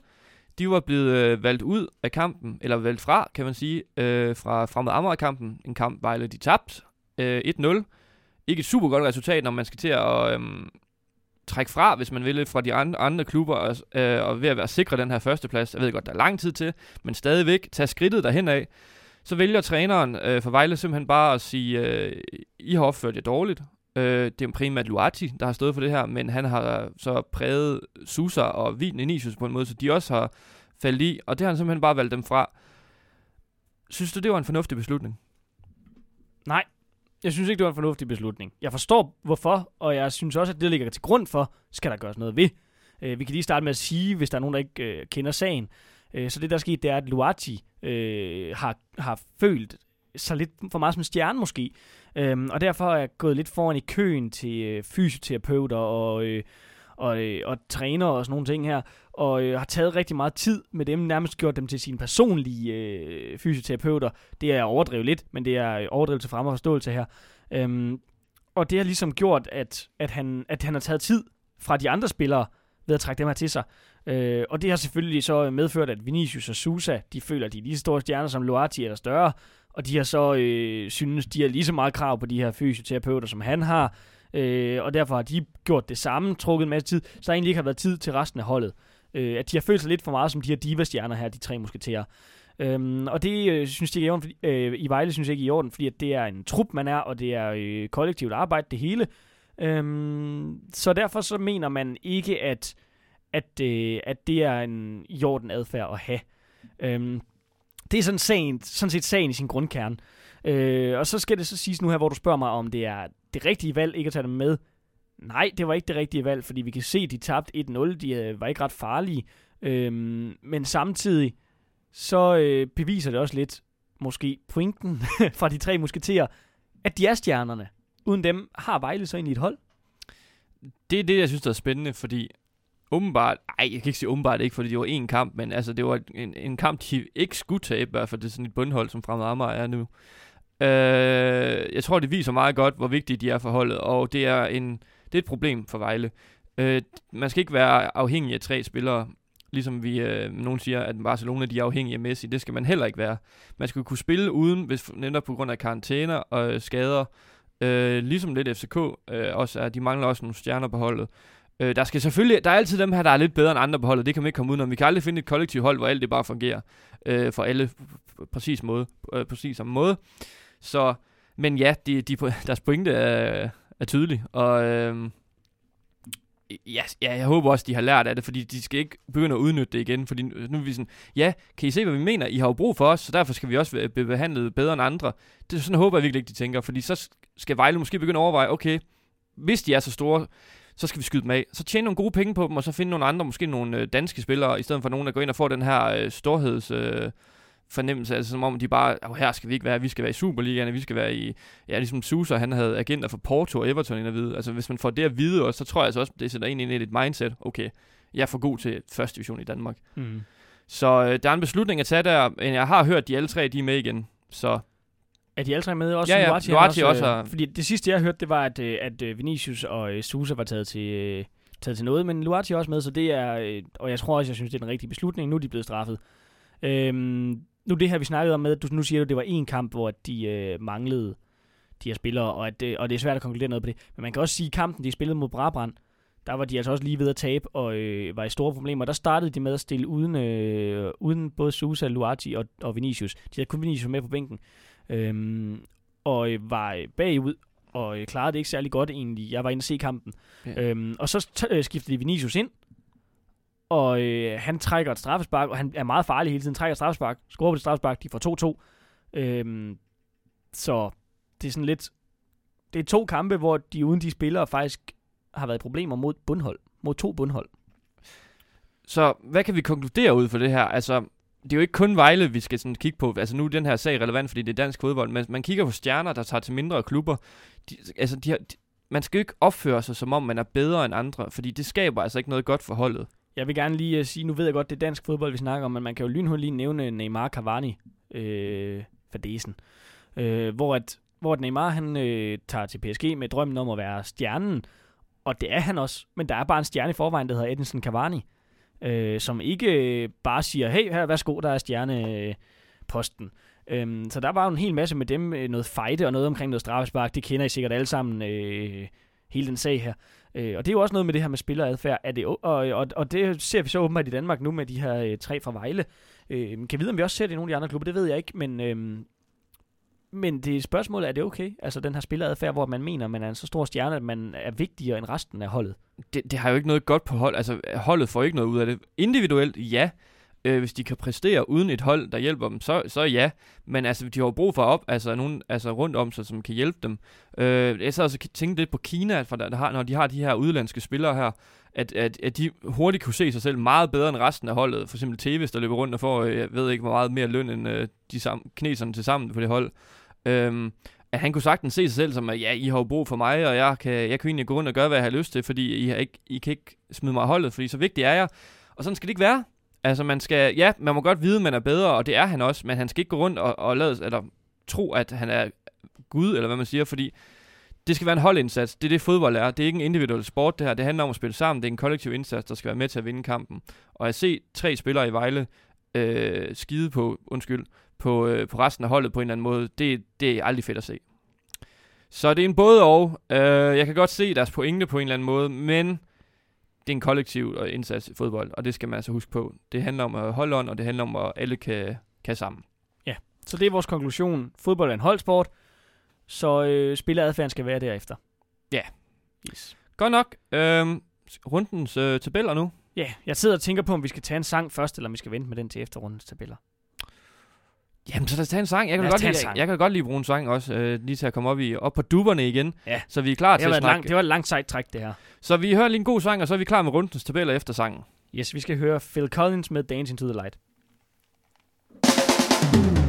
De var blevet øh, valgt ud af kampen, eller valgt fra, kan man sige, øh, fra fremad Amager-kampen. En kamp, Vejle de tabte øh, 1-0. Ikke et super godt resultat, når man skal til at øhm, trække fra, hvis man vil, fra de andre, andre klubber, og, øh, og ved at være sikre den her førsteplads. Jeg ved godt, der er lang tid til, men stadigvæk tage skridtet derhen af. Så vælger træneren øh, for Vejle simpelthen bare at sige, øh, I har opført jer dårligt. Øh, det er primært Luati, der har stået for det her, men han har så præget Susa og Vinicius på en måde, så de også har faldet i, og det har han simpelthen bare valgt dem fra. Synes du, det var en fornuftig beslutning? Nej, jeg synes ikke, det var en fornuftig beslutning. Jeg forstår, hvorfor, og jeg synes også, at det ligger til grund for, skal der gøres noget ved. Øh, vi kan lige starte med at sige, hvis der er nogen, der ikke øh, kender sagen, Øh, så det, der er sket, det er, at Luati øh, har, har følt sig lidt for meget som en stjerne måske, øhm, og derfor er jeg gået lidt foran i køen til øh, fysioterapeuter og, øh, og, øh, og træner og sådan nogle ting her, og øh, har taget rigtig meget tid med dem, nærmest gjort dem til sine personlige øh, fysioterapeuter. Det er overdrevet lidt, men det er øh, overdrevet til frem og forståelse her. Øhm, og det har ligesom gjort, at, at, han, at han har taget tid fra de andre spillere ved at trække dem her til sig. Øh, og det har selvfølgelig så medført, at Vinicius og Sousa, de føler, at de er lige så store stjerner som Loati eller større, og de har så øh, synes, de har lige så meget krav på de her fysioterapeuter, som han har, øh, og derfor har de gjort det samme, trukket en masse tid, så der egentlig ikke har været tid til resten af holdet. Øh, at de har følt sig lidt for meget som de her diva-stjerner her, de tre musketerer. Øhm, og det øh, synes de ikke er i orden, fordi, øh, i Vejle synes jeg ikke er i orden, fordi at det er en trup, man er, og det er øh, kollektivt arbejde, det hele. Øhm, så derfor så mener man ikke, at, at, øh, at det er en i orden adfærd at have. Øhm, det er sådan, sagen, sådan set sagen i sin grundkerne. Øh, og så skal det så siges nu her, hvor du spørger mig, om det er det rigtige valg ikke at tage dem med. Nej, det var ikke det rigtige valg, fordi vi kan se, at de tabte 1-0. De øh, var ikke ret farlige. Øhm, men samtidig, så øh, beviser det også lidt, måske pointen *laughs* fra de tre musketerer, at de er stjernerne. Uden dem har Vejle så ind i et hold. Det er det, jeg synes, der er spændende, fordi åbenbart, ej, jeg kan ikke sige åbenbart ikke, fordi det var en kamp, men altså, det var en, en kamp, de ikke skulle tabe, i hvert fald det er sådan et bundhold, som Fremad Amager er nu. Øh, jeg tror, det viser meget godt, hvor vigtige de er for holdet, og det er, en, det er et problem for Vejle. Øh, man skal ikke være afhængig af tre spillere, ligesom vi, øh, nogen siger, at Barcelona de er afhængige af Messi. Det skal man heller ikke være. Man skal kunne spille uden, hvis netop på grund af karantæner og øh, skader, øh, ligesom lidt FCK øh, også er, de mangler også nogle stjerner på holdet. Øh, der skal selvfølgelig, der er altid dem her, der er lidt bedre end andre på holdet. Det kan man ikke komme ud, når vi kan aldrig finde et kollektivt hold, hvor alt det bare fungerer øh, for alle præcis måde, øh, præcis samme måde. Så, men ja, de, de, deres pointe er, er tydelig, og øh, ja, ja, jeg håber også, de har lært af det, fordi de skal ikke begynde at udnytte det igen, fordi nu er vi sådan, ja, kan I se, hvad vi mener? I har jo brug for os, så derfor skal vi også blive behandlet bedre end andre. Det er sådan, håber jeg virkelig ikke, de tænker, fordi så skal Vejle måske begynde at overveje, okay, hvis de er så store, så skal vi skyde dem af. Så tjene nogle gode penge på dem, og så finde nogle andre, måske nogle øh, danske spillere, i stedet for nogen, der går ind og får den her øh, storheds... Øh, fornemmelse, altså som om de bare, oh, her skal vi ikke være, vi skal være i Superligaen, vi skal være i, ja, ligesom Susa, han havde agenter for Porto og Everton ind at vide. Altså hvis man får det at vide også, så tror jeg altså også, det sætter ind i et mindset, okay, jeg er for god til første division i Danmark. Mm. Så øh, der er en beslutning at tage der, men jeg har hørt, at de alle tre de er med igen, så er de alle tre med? Også ja, ja. Luati, også, også har... Fordi det sidste, jeg hørte, det var, at, øh, at øh, Vinicius og Sousa var taget til, taget til noget, men Luati er også med, så det er, og jeg tror også, jeg synes, det er den rigtige beslutning. Nu er de blevet straffet. Øhm, nu det her, vi snakkede om med, at du nu siger, at det var en kamp, hvor de øh, manglede de her spillere, og, at det, og det er svært at konkludere noget på det. Men man kan også sige, at kampen, de spillede mod Brabrand, der var de altså også lige ved at tabe, og øh, var i store problemer. Der startede de med at stille uden, øh, uden både Sousa, Luati og, og Vinicius. De havde kun Vinicius med på bænken. Øhm, og øh, var bagud, og øh, klarede det ikke særlig godt egentlig. Jeg var inde og se kampen. Ja. Øhm, og så t- øh, skiftede de Vinicius ind, og øh, han trækker et straffespark, og han er meget farlig hele tiden, trækker et straffespark, scorer på det straffespark, de får 2-2. Øhm, så det er sådan lidt, det er to kampe, hvor de uden de spillere faktisk har været problemer mod bundhold, mod to bundhold. Så hvad kan vi konkludere ud for det her? Altså, det er jo ikke kun Vejle, vi skal sådan kigge på. Altså nu er den her sag relevant, fordi det er dansk fodbold, men man kigger på stjerner, der tager til mindre klubber. De, altså, de har, de, man skal jo ikke opføre sig, som om man er bedre end andre, fordi det skaber altså ikke noget godt for holdet. Jeg vil gerne lige uh, sige, nu ved jeg godt, det er dansk fodbold, vi snakker om, men man kan jo lynhurtigt lige nævne øh, Neymar Cavani øh, fadesen. Øh, hvor, at, hvor at Neymar han øh, tager til PSG med drømmen om at være stjernen, og det er han også, men der er bare en stjerne i forvejen, der hedder Edinson Cavani, øh, som ikke øh, bare siger, hey, her, værsgo, der er stjerneposten. Øh, så der var jo en hel masse med dem, noget fejde og noget omkring noget straffespark, det kender I sikkert alle sammen, øh, hele den sag her. Øh, og det er jo også noget med det her med spilleradfærd. Er det, og, og, og det ser vi så åbenbart i Danmark nu med de her øh, tre fra Vejle. Øh, kan vi vide, om vi også ser det i nogle af de andre klubber? Det ved jeg ikke, men... Øh, men det spørgsmål er det okay? Altså den her spilleradfærd, hvor man mener, man er en så stor stjerne, at man er vigtigere end resten af holdet. Det, det har jo ikke noget godt på hold. Altså holdet får ikke noget ud af det. Individuelt, ja øh, hvis de kan præstere uden et hold, der hjælper dem, så, så ja. Men altså, de har jo brug for op, altså nogen altså rundt om sig, som kan hjælpe dem. Øh, jeg så også tænkt lidt på Kina, for der, der har, når de har de her udlandske spillere her, at, at, at de hurtigt kunne se sig selv meget bedre end resten af holdet. For eksempel TV's, der løber rundt og får, øh, jeg ved ikke, hvor meget mere løn end øh, de sam- kineserne til sammen på det hold. Øh, at han kunne sagtens se sig selv som, at ja, I har jo brug for mig, og jeg kan, jeg kan egentlig gå rundt og gøre, hvad jeg har lyst til, fordi I, har ikke, I kan ikke smide mig af holdet, fordi så vigtig er jeg. Og sådan skal det ikke være. Altså man skal, ja, man må godt vide, at man er bedre, og det er han også, men han skal ikke gå rundt og, og lade, eller tro, at han er Gud, eller hvad man siger, fordi det skal være en holdindsats. Det er det, fodbold er. Det er ikke en individuel sport, det her. Det handler om at spille sammen. Det er en kollektiv indsats, der skal være med til at vinde kampen. Og at se tre spillere i Vejle øh, skide på, undskyld, på, øh, på resten af holdet på en eller anden måde, det, det er aldrig fedt at se. Så det er en både og. Øh, jeg kan godt se deres pointe på en eller anden måde, men det er en kollektiv øh, indsats i fodbold, og det skal man altså huske på. Det handler om at holde on, og det handler om, at alle kan, kan sammen. Ja, så det er vores konklusion. Fodbold er en holdsport, så øh, spilleradfærden skal være derefter. Ja. Yes. Godt nok. Øhm, rundens øh, tabeller nu. Ja, jeg sidder og tænker på, om vi skal tage en sang først, eller om vi skal vente med den til efterrundens tabeller. Jamen, så lad os tage en sang. Jeg kan, godt lide, sang. jeg, jeg kan godt lide at bruge en sang også, øh, lige til at komme op, i, op på duberne igen. Ja. Så vi er klar Det, til at snakke. lang, det var et langt sejt træk, det her. Så vi hører lige en god sang, og så er vi klar med rundens tabeller efter sangen. Yes, vi skal høre Phil Collins med Dancing to the Light. It's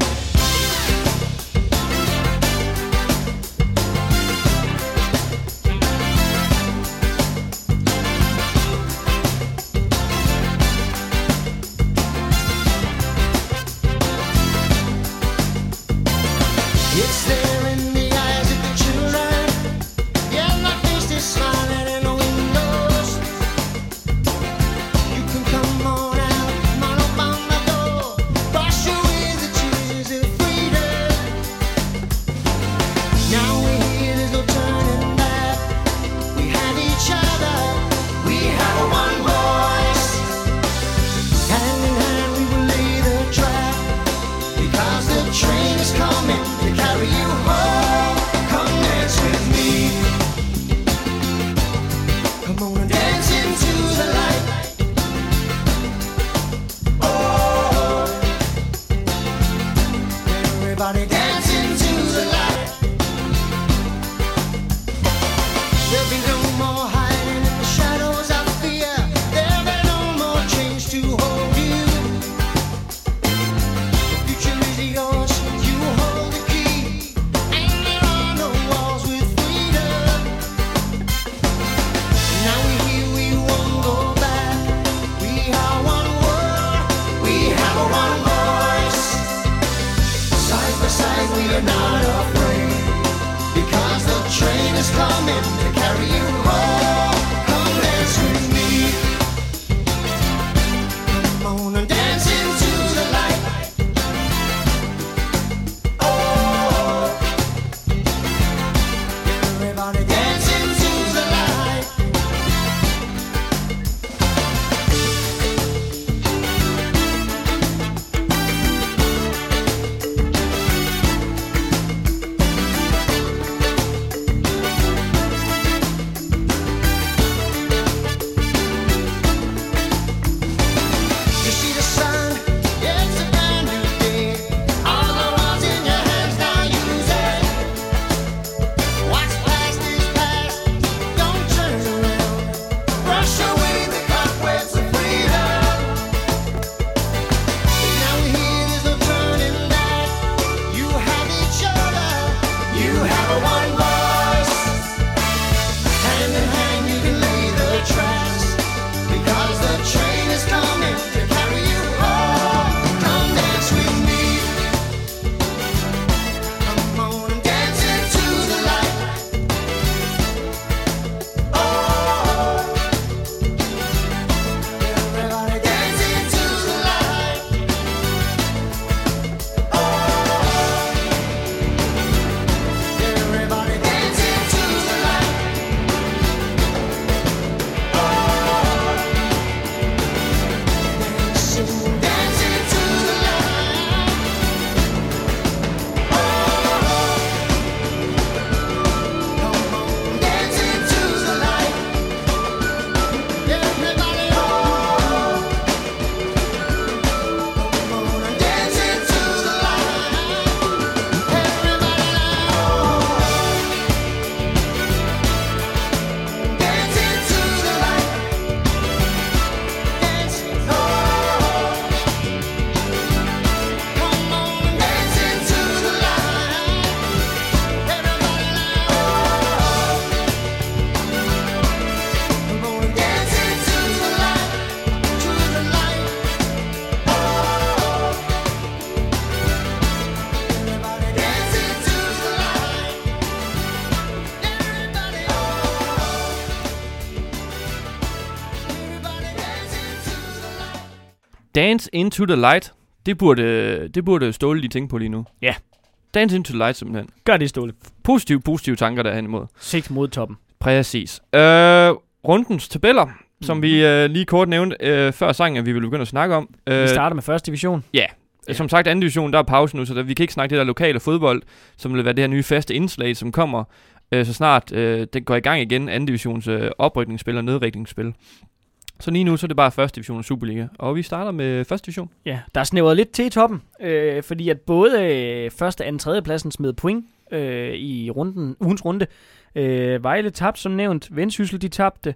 into the light. Det burde, det burde Ståle lige tænke på lige nu. Ja. Dance into the light simpelthen. Gør det, Ståle. Positive, positive tanker derhen imod. Sigt mod toppen. Præcis. Øh, rundens tabeller, som Mhm. vi øh, lige kort nævnte øh, før sangen, at vi ville begynde at snakke om. Øh, Vi starter med første division. Ja. Som sagt, anden division, der er pause nu, så der, vi kan ikke snakke det der lokale fodbold, som vil være det her nye faste indslag, som kommer, øh, så snart øh, det går i gang igen, anden divisions øh, oprykningsspil og nedrykningsspil. Så lige nu, så er det bare første division og Superliga. Og vi starter med første division. Ja, der er snævret lidt til i toppen, øh, fordi at både øh, første, anden, tredje pladsen smed point øh, i runden, ugens runde. Øh, Vejle tabte, som nævnt. Vendsyssel, de tabte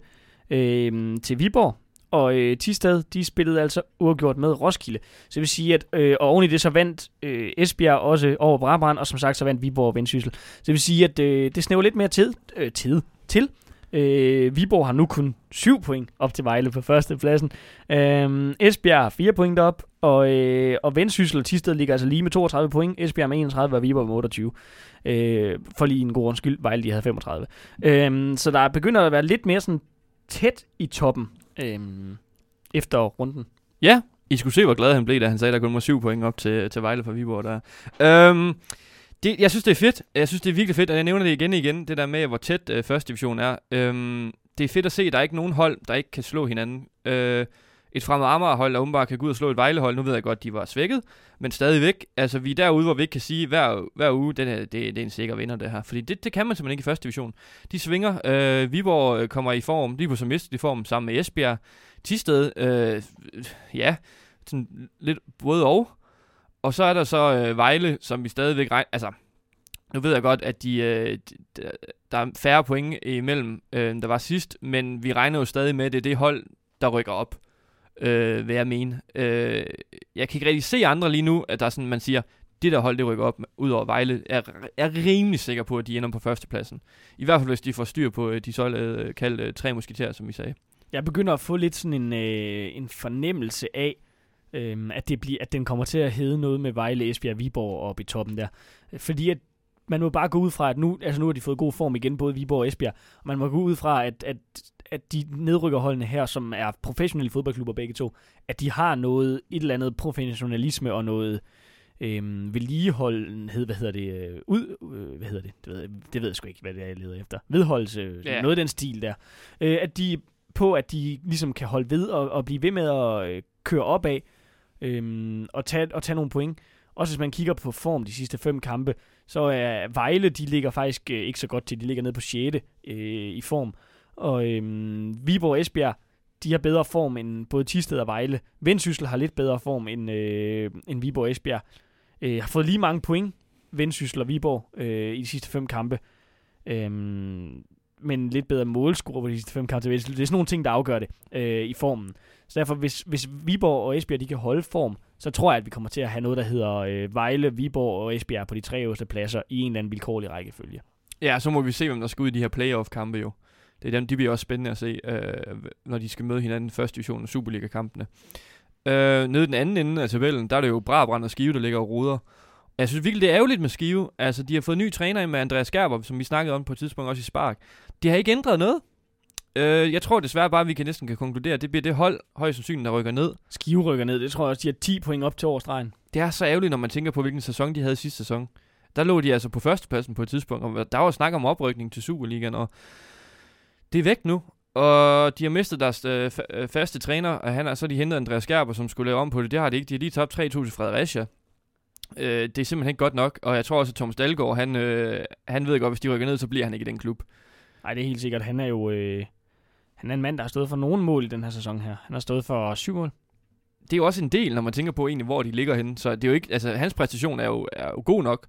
øh, til Viborg. Og øh, Tisted, de spillede altså uafgjort med Roskilde. Så det vil sige, at øh, og oven i det så vandt øh, Esbjerg også over Brabrand, og som sagt så vandt Viborg og Vendsyssel. Så det vil sige, at øh, det snæver lidt mere tid, øh, tid til. Øh, Viborg har nu kun 7 point op til Vejle på førstepladsen. Øh, Esbjerg har 4 point op, og, øh, og Vendsyssel og Tisted ligger altså lige med 32 point. Esbjerg med 31 og Viborg med 28. Øh, for lige en god undskyld, Vejle de havde 35. Øh, så der begynder at være lidt mere sådan tæt i toppen øh, efter runden. Ja, I skulle se, hvor glad han blev, da han sagde, at der kun var 7 point op til, til Vejle fra Viborg. Der. Øhm, det, jeg synes, det er fedt. Jeg synes, det er virkelig fedt, og jeg nævner det igen og igen, det der med, hvor tæt øh, første division er. Øhm, det er fedt at se, at der er ikke nogen hold, der ikke kan slå hinanden. Øh, et fremmed Amager-hold, der åbenbart kan gå ud og slå et Vejle-hold. Nu ved jeg godt, de var svækket, men stadigvæk. Altså, vi er derude, hvor vi ikke kan sige, hver, hver uge, den her, det, det er en sikker vinder, det her. Fordi det, det kan man simpelthen ikke i første division. De svinger. Øh, Viborg øh, kommer i form, lige på som mistet i form sammen med Esbjerg. Tisted, øh, ja, sådan lidt både og. Og så er der så øh, Vejle, som vi stadigvæk regner... Altså, nu ved jeg godt, at de, øh, de, der er færre point imellem, øh, der var sidst, men vi regner jo stadig med, at det er det hold, der rykker op, øh, vil jeg mene. Øh, jeg kan ikke rigtig se andre lige nu, at der er sådan, man siger, det der hold, det rykker op, ud over Vejle, er, er rimelig sikker på, at de ender på førstepladsen. I hvert fald, hvis de får styr på øh, de såkaldte øh, kaldte øh, tre musketerer, som vi sagde. Jeg begynder at få lidt sådan en, øh, en fornemmelse af, øh, at, det bliver, at den kommer til at hedde noget med Vejle, Esbjerg, Viborg oppe i toppen der. Fordi at man må bare gå ud fra, at nu, altså nu har de fået god form igen, både Viborg og Esbjerg. Og man må gå ud fra, at, at, at de nedrykkerholdene her, som er professionelle fodboldklubber begge to, at de har noget, et eller andet professionalisme og noget øhm, vedligeholdenhed, hvad hedder det, øh, ud, øh, hvad hedder det, det ved, jeg, det ved jeg sgu ikke, hvad det er, jeg leder efter. Vedholdelse, Ja. noget af den stil der. Øh, at de på, at de ligesom kan holde ved og, og blive ved med at øh, køre opad øhm, og, tage, og tage nogle point. Også hvis man kigger på form de sidste fem kampe, så er Vejle, de ligger faktisk øh, ikke så godt til. De ligger nede på 6. Øh, i form. Og øhm, Viborg og Esbjerg, de har bedre form end både Tisted og Vejle. Vendsyssel har lidt bedre form end, øh, end Viborg og Esbjerg. Øh, har fået lige mange point, Vendsyssel og Viborg, øh, i de sidste fem kampe. Øhm, men lidt bedre målscore på de sidste fem kampe til Det er sådan nogle ting, der afgør det øh, i formen. Så derfor, hvis, hvis Viborg og Esbjerg de kan holde form, så tror jeg, at vi kommer til at have noget, der hedder øh, Vejle, Viborg og Esbjerg på de tre øverste pladser i en eller anden vilkårlig rækkefølge. Ja, så må vi se, hvem der skal ud i de her playoff-kampe jo. Det er dem, de bliver også spændende at se, øh, når de skal møde hinanden i første division og Superliga-kampene. Øh, nede i den anden ende af tabellen, der er det jo Brabrand og Skive, der ligger og ruder. Jeg synes virkelig, det er ærgerligt med Skive. Altså, de har fået ny træner med Andreas Gerber, som vi snakkede om på et tidspunkt også i Spark. De har ikke ændret noget. Øh, jeg tror desværre bare, at vi kan næsten kan konkludere, at det bliver det hold, højst sandsynligt, der rykker ned. Skive rykker ned. Det tror jeg også, de har 10 point op til overstregen. Det er så ærgerligt, når man tænker på, hvilken sæson de havde sidste sæson. Der lå de altså på førstepladsen på et tidspunkt, og der var snak om oprykning til Superligaen, og det er væk nu. Og de har mistet deres øh, øh, faste træner, og han er, så de hentet Andreas Gerber, som skulle lave om på det. Det har de ikke. De har lige tabt 3-2 til Fredericia. Øh, det er simpelthen ikke godt nok, og jeg tror også, at Thomas Dahlgaard, han, øh, han ved godt, hvis de rykker ned, så bliver han ikke i den klub. Nej, det er helt sikkert. Han er jo øh, han er en mand, der har stået for nogle mål i den her sæson her. Han har stået for syv mål. det er jo også en del, når man tænker på egentlig, hvor de ligger henne. Så det er jo ikke, altså, hans præstation er jo, er jo god nok.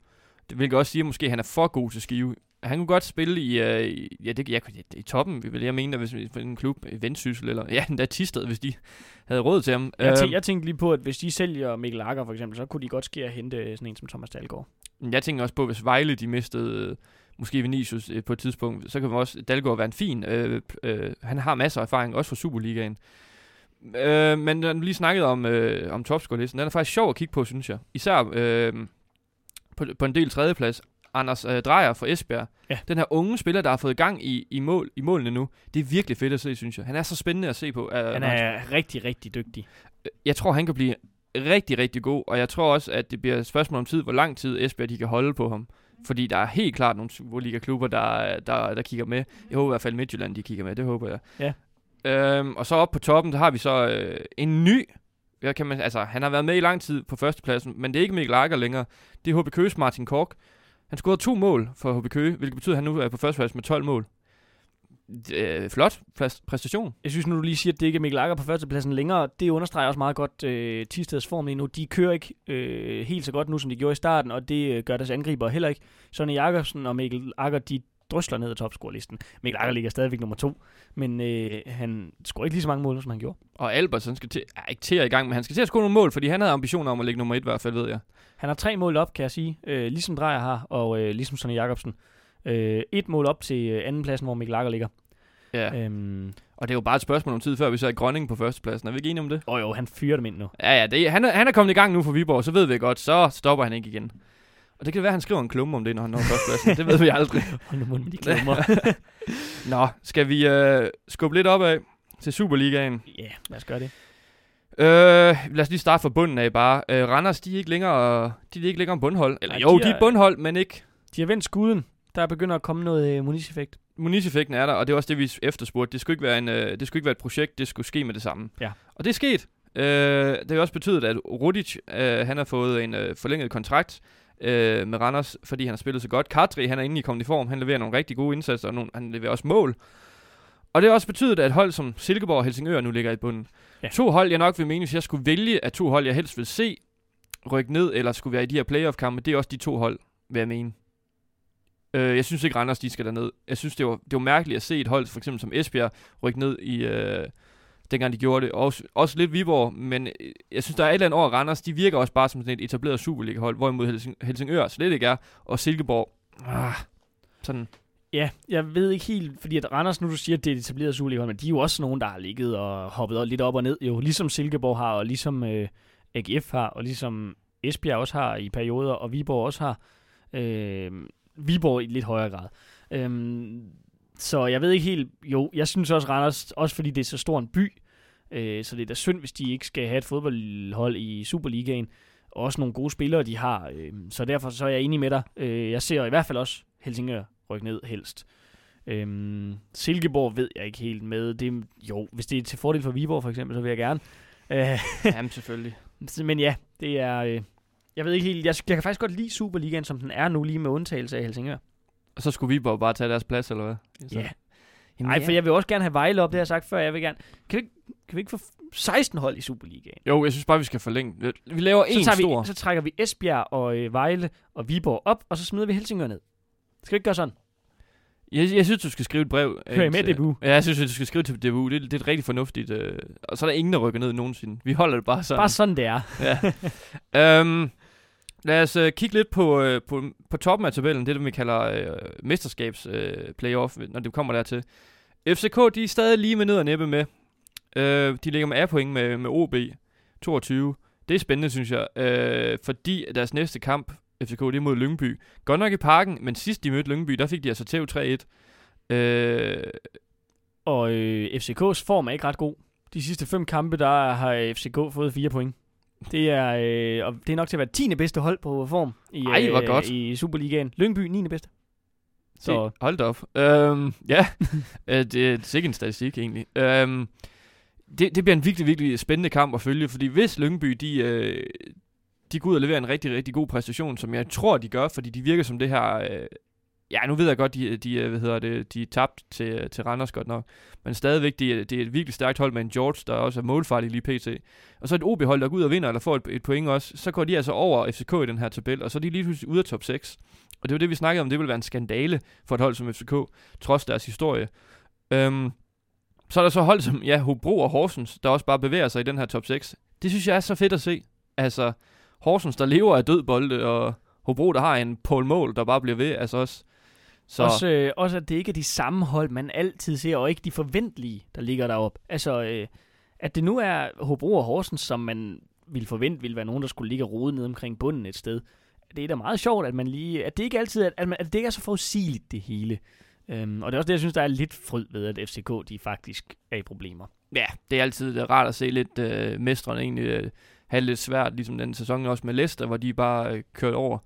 Vil også sige, at måske han er for god til skive. Han kunne godt spille i, øh, ja, det, jeg, i toppen, vil jeg mene, hvis en klub, i Vendsyssel, eller ja, *laughs* endda Tisted, hvis de havde råd til ham. Jeg, Øhm, tænk, jeg tænkte lige på, at hvis de sælger Mikkel Akker for eksempel, så kunne de godt ske at hente sådan en som Thomas Dahlgaard. jeg tænker også på, hvis Vejle de mistede øh, måske Vinicius øh, på et tidspunkt, så kan man også Dalgaard være en fin. Øh, øh, han har masser af erfaring, også fra Superligaen. Øh, men når vi lige snakket om, øh, om topscore-listen, den er faktisk sjov at kigge på, synes jeg. Især øh, på, på en del tredjeplads. Anders øh, Drejer fra Esbjerg. Ja. Den her unge spiller, der har fået gang i, i, mål, i målene nu. Det er virkelig fedt at se, synes jeg. Han er så spændende at se på. Øh, Han er rigtig, rigtig dygtig. jeg tror, han kan blive rigtig, rigtig god, og jeg tror også, at det bliver et spørgsmål om tid, hvor lang tid Esbjerg de kan holde på ham. Fordi der er helt klart nogle Superliga-klubber, der, der, der kigger med. Jeg håber i hvert fald Midtjylland, de kigger med. Det håber jeg. Ja. Øhm, og så op på toppen, der har vi så øh, en ny... Hvad kan man, altså, han har været med i lang tid på førstepladsen, men det er ikke Mikkel Akker længere. Det er HB Køges Martin Kork. Han scorede to mål for HB Køge, hvilket betyder, at han nu er på førstepladsen med 12 mål. Øh, flot præstation. Jeg synes, nu du lige siger, at det ikke er Mikkel Akker på førstepladsen længere, det understreger også meget godt øh, Tisteds form lige nu. De kører ikke øh, helt så godt nu, som de gjorde i starten, og det øh, gør deres angriber heller ikke. Sonny Jakobsen og Mikkel Akker, de drøsler ned ad topscorelisten. Mikkel Akker ligger stadigvæk nummer to, men øh, han scorer ikke lige så mange mål, som han gjorde. Og Albert, han skal til, er ikke til i gang, men han skal til at score nogle mål, fordi han havde ambitioner om at ligge nummer et i hvert fald, ved jeg. Han har tre mål op, kan jeg sige, øh, ligesom Drejer har, og øh, ligesom Sonny Jakobsen. Øh, et mål op til øh, andenpladsen, hvor Mikkel Akker ligger. Ja. Øhm, Og det er jo bare et spørgsmål om tid, før vi så er Grønning på førstepladsen. Er vi ikke enige om det? og jo, han fyrer dem ind nu. Ja, ja, det, han, er, han er kommet i gang nu for Viborg, så ved vi godt, så stopper han ikke igen. Og det kan være, at han skriver en klumme om det, når han når førstepladsen. det ved vi aldrig. *laughs* Hold nu mund med de klummer. *laughs* Nå, skal vi øh, skubbe lidt opad til Superligaen? Ja, lad os gøre det. Øh, lad os lige starte fra bunden af bare. Øh, Randers, de er ikke længere, de er ikke længere bundhold. Eller Nej, jo, de de er er- et bundhold, men ikke. De har vendt skuden. Der begynder at komme noget øh, muniseffekt. Munis-effekten er der, og det er også det, vi efterspurgte. Det skulle ikke være, en, øh, det skulle ikke være et projekt, det skulle ske med det samme. Ja. Og det er sket. Øh, det har også betydet, at Rudic, øh, han har fået en øh, forlænget kontrakt øh, med Randers, fordi han har spillet så godt. Kadri, han er inde i kommet i form. Han leverer nogle rigtig gode indsatser, og nogle, han leverer også mål. Og det har også betydet, at hold som Silkeborg og Helsingør nu ligger i bunden. Ja. To hold, jeg nok vil mene, hvis jeg skulle vælge, at to hold, jeg helst vil se rykke ned, eller skulle være i de her playoff-kampe, det er også de to hold, vil jeg mene. Øh, jeg synes ikke, Randers de skal derned. Jeg synes, det var, det var mærkeligt at se et hold, for eksempel som Esbjerg, rykke ned i, øh, dengang de gjorde det. Også, også lidt Viborg, men øh, jeg synes, der er et eller andet over Randers. De virker også bare som sådan et etableret Superliga-hold, hvorimod Helsing, Helsingør slet ikke er, og Silkeborg, ah, sådan, Ja, jeg ved ikke helt, fordi at Randers, nu du siger, at det er et etableret Superliga-hold, men de er jo også nogen, der har ligget og hoppet lidt op og ned, jo ligesom Silkeborg har, og ligesom øh, AGF har, og ligesom Esbjerg også har i perioder, og Viborg også har. Øh, Viborg i lidt højere grad. Øh, så jeg ved ikke helt, jo, jeg synes også Randers, også fordi det er så stor en by, øh, så det er da synd, hvis de ikke skal have et fodboldhold i Superligaen, og også nogle gode spillere, de har. Øh, så derfor så er jeg enig med dig. Øh, jeg ser i hvert fald også Helsingør rykke ned helst. Øhm, Silkeborg ved jeg ikke helt med. Det, jo, hvis det er til fordel for Viborg for eksempel, så vil jeg gerne. Øh, jamen selvfølgelig. *laughs* men ja, det er... Øh, jeg ved ikke helt... Jeg, jeg kan faktisk godt lide Superligaen, som den er nu, lige med undtagelse af Helsingør. Og så skulle Viborg bare tage deres plads, eller hvad? Ja. Jamen, Nej, for jeg vil også gerne have Vejle op, det har jeg sagt før. Jeg vil gerne... Kan vi, ikke- kan vi ikke få 16 hold i Superligaen? Jo, jeg synes bare, vi skal forlænge. Vi laver en så, stor. vi, så trækker vi Esbjerg og øh, Vejle og Viborg op, og så smider vi Helsingør ned. Skal vi ikke gøre sådan? Jeg, jeg synes, du skal skrive et brev. I ind med, til- DBU? Ja, jeg synes, du skal skrive til DBU. Det, det er et rigtig fornuftigt. Øh, og så er der ingen, der rykker ned nogensinde. Vi holder det bare sådan. Bare sådan det er. ja. *laughs* øhm, lad os øh, kigge lidt på, øh, på, på toppen af tabellen. Det, er det vi kalder øh, mesterskabs øh, playoff, når det kommer dertil. FCK, de er stadig lige med ned og næppe med. Øh, de ligger med A-point med, med OB 22. Det er spændende, synes jeg. Øh, fordi deres næste kamp, FCK, det er mod Lyngby. Godt nok i parken, men sidst de mødte Lyngby, der fik de altså tæv 3-1. Øh, Og øh, FCK's form er ikke ret god. De sidste fem kampe, der har FCK fået fire point. Det er, øh, og det er nok til at være 10. bedste hold på form i, Ej, hvor godt. i Superligaen. Lyngby 9. bedste. Så Så. Hold da op. Øhm, ja, *laughs* øh, det er sikkert en statistik egentlig. Øhm, det, det bliver en virkelig, virkelig spændende kamp at følge, fordi hvis Lyngby, de, øh, de går ud og leverer en rigtig, rigtig god præstation, som jeg tror, de gør, fordi de virker som det her... Øh, ja, nu ved jeg godt, de, de, øh, hvad hedder det, de er tabt til, øh, til Randers godt nok, men stadigvæk, det, er- det er et virkelig stærkt hold med en George, der også er målfarlig lige pt. Og så et OB-hold, der går ud og vinder, eller får et, et point også, så går de altså over FCK i den her tabel, og så er de lige pludselig ude af top 6. Og det var det, vi snakkede om, det ville være en skandale for et hold som FCK, trods deres historie. Øhm, så er der så hold som, ja, Hobro og Horsens, der også bare bevæger sig i den her top 6. Det synes jeg er så fedt at se. Altså, Horsens, der lever af død bolde, og Hobro, der har en Paul Mål, der bare bliver ved, altså også. Så, også, øh, også, at det ikke er de samme hold, man altid ser, og ikke de forventelige, der ligger deroppe. Altså, øh, at det nu er Hobro og Horsens, som man ville forvente, ville være nogen, der skulle ligge og rode ned omkring bunden et sted. Det er da meget sjovt, at man lige, at det ikke altid er, at, man, at det ikke er så forudsigeligt, det hele. Øhm, og det er også det, jeg synes, der er lidt fryd ved, at FCK, de faktisk er i problemer. ja, det er altid øh, rart at se lidt øh, mestrene egentlig øh, have lidt svært, ligesom den sæson også med Leicester, hvor de bare øh, kørte over.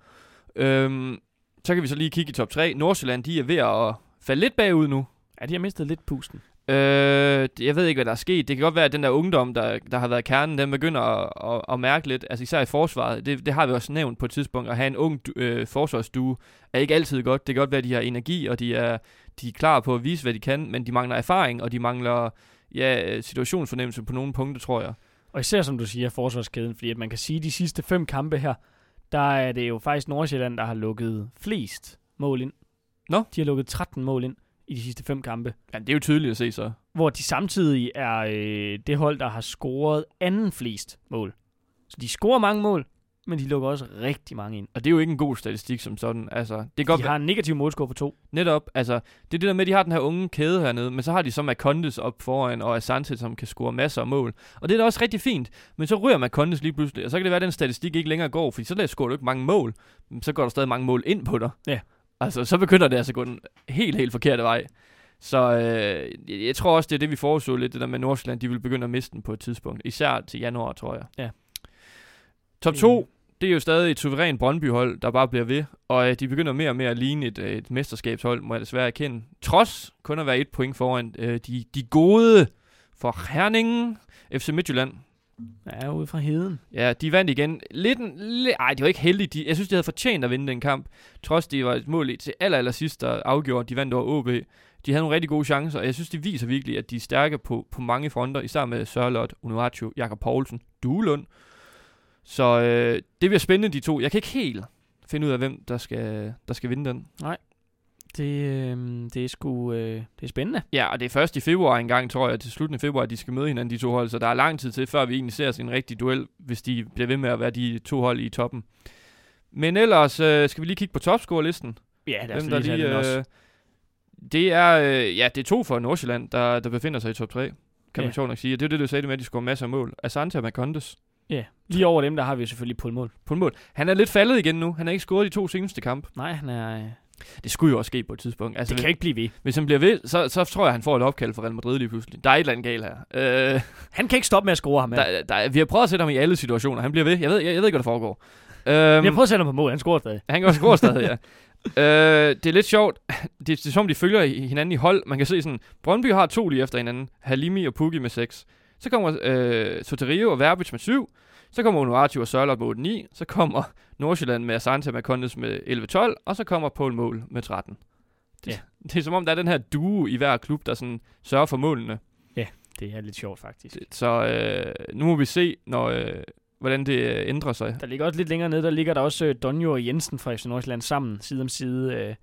Øhm, så kan vi så lige kigge i top 3. Nordsjælland, de er ved at falde lidt bagud nu. Ja, de har mistet lidt pusten. Øh, jeg ved ikke, hvad der er sket. Det kan godt være, at den der ungdom, der, der har været kernen, den begynder at, at, at mærke lidt. Altså især i forsvaret. Det, det har vi også nævnt på et tidspunkt. At have en ung øh, forsvarsdue er ikke altid godt. Det kan godt være, at de har energi, og de er, de er klar på at vise, hvad de kan. Men de mangler erfaring, og de mangler ja, situationsfornemmelse på nogle punkter, tror jeg. Og især som du siger, forsvarskæden, fordi at man kan sige, at de sidste fem kampe her, der er det jo faktisk Nordsjælland, der har lukket flest mål ind. Nå. De har lukket 13 mål ind i de sidste fem kampe. Ja, det er jo tydeligt at se så. Hvor de samtidig er øh, det hold, der har scoret anden flest mål. Så de scorer mange mål, men de lukker også rigtig mange ind. Og det er jo ikke en god statistik som sådan. Altså, det kan De har en negativ målscore på to. Netop, altså, det er det der med, at de har den her unge kæde hernede, men så har de så Macondes op foran, og Asante, som kan score masser af mål. Og det er da også rigtig fint, men så ryger Macondes lige pludselig, og så kan det være, at den statistik ikke længere går, fordi så scorer du ikke mange mål, men så går der stadig mange mål ind på dig. Ja. Altså, så begynder det altså at gå den helt, helt forkerte vej. Så øh, jeg- jeg tror også, det er det, vi foreså lidt, det der med Nordsjælland, de vil begynde at miste den på et tidspunkt. Især til januar, tror jeg. Ja. Top 2, det er jo stadig et suverænt Brøndby-hold, der bare bliver ved. Og øh, de begynder mere og mere at ligne et, øh, et mesterskabshold, må jeg desværre erkende. Trods kun at være et point foran øh, de, de gode for Herningen, FC Midtjylland. Ja, ude fra heden. Ja, de vandt igen. Lidt, en- li- ej, de var ikke heldige. De, jeg synes, de havde fortjent at vinde den kamp. Trods det var et mål til aller, aller sidst, der afgjorde, de vandt over OB. De havde nogle rigtig gode chancer, og jeg synes, de viser virkelig, at de er stærke på, på mange fronter, især med Sørlot, Unuaccio, Jakob Poulsen, Duelund. Så øh, det bliver spændende, de to. Jeg kan ikke helt finde ud af, hvem der skal, der skal vinde den. Det, øh, det er sgu øh, det er spændende. Ja, og det er først i februar engang, tror jeg, til slutningen af februar, at de skal møde hinanden, de to hold. Så der er lang tid til, før vi egentlig ser sådan en rigtig duel, hvis de bliver ved med at være de to hold i toppen. Men ellers øh, skal vi lige kigge på topscore-listen. Ja, lad os Hvem der lige tage den også. øh, det er, øh, ja, det er to for Nordsjælland, der, der befinder sig i top 3, kan Ja. man sjovt nok sige. Og det er det, du sagde det med, at de scorer masser af mål. Asante og Macondes Ja, lige over dem, der har vi selvfølgelig på mål. på en mål. Han er lidt faldet igen nu. Han har ikke scoret de to seneste kampe. Nej, han er... Øh, Det skulle jo også ske på et tidspunkt. Altså, det hvis, kan ikke blive ved. hvis han bliver ved, så, så tror jeg, han får et opkald for Real Madrid lige pludselig. Der er et eller andet galt her. Øh, *laughs* Han kan ikke stoppe med at score ham der, der, vi har prøvet at sætte ham i alle situationer. Han bliver ved. Jeg ved, jeg, jeg ved ikke, hvad der foregår. Øhm, Jeg har prøvet at sætte ham på mål, han scorer stadig. Han kan også score stadig, ja. *laughs* øh, det er lidt sjovt. *laughs* Det, det er som, de følger hinanden i hold. Man kan se sådan, Brøndby har to lige efter hinanden. Halimi og Pukki med 6. Så kommer øh, Soterio og Verbic med 7. Så kommer Onuaccio og Sørlot med 8-9. Så kommer Nordsjælland med Asante og Macondes med 11-12. Og så kommer Paul Mål med 13. Det, Ja. det er som om, der er den her duo i hver klub, der sådan sørger for målene. Det er lidt sjovt, faktisk. Så øh, nu må vi se, når, øh, hvordan det øh, ændrer sig. Der ligger også lidt længere nede, der ligger der også øh, Donjo og Jensen fra FC Nordsjælland sammen, side om side. Øh,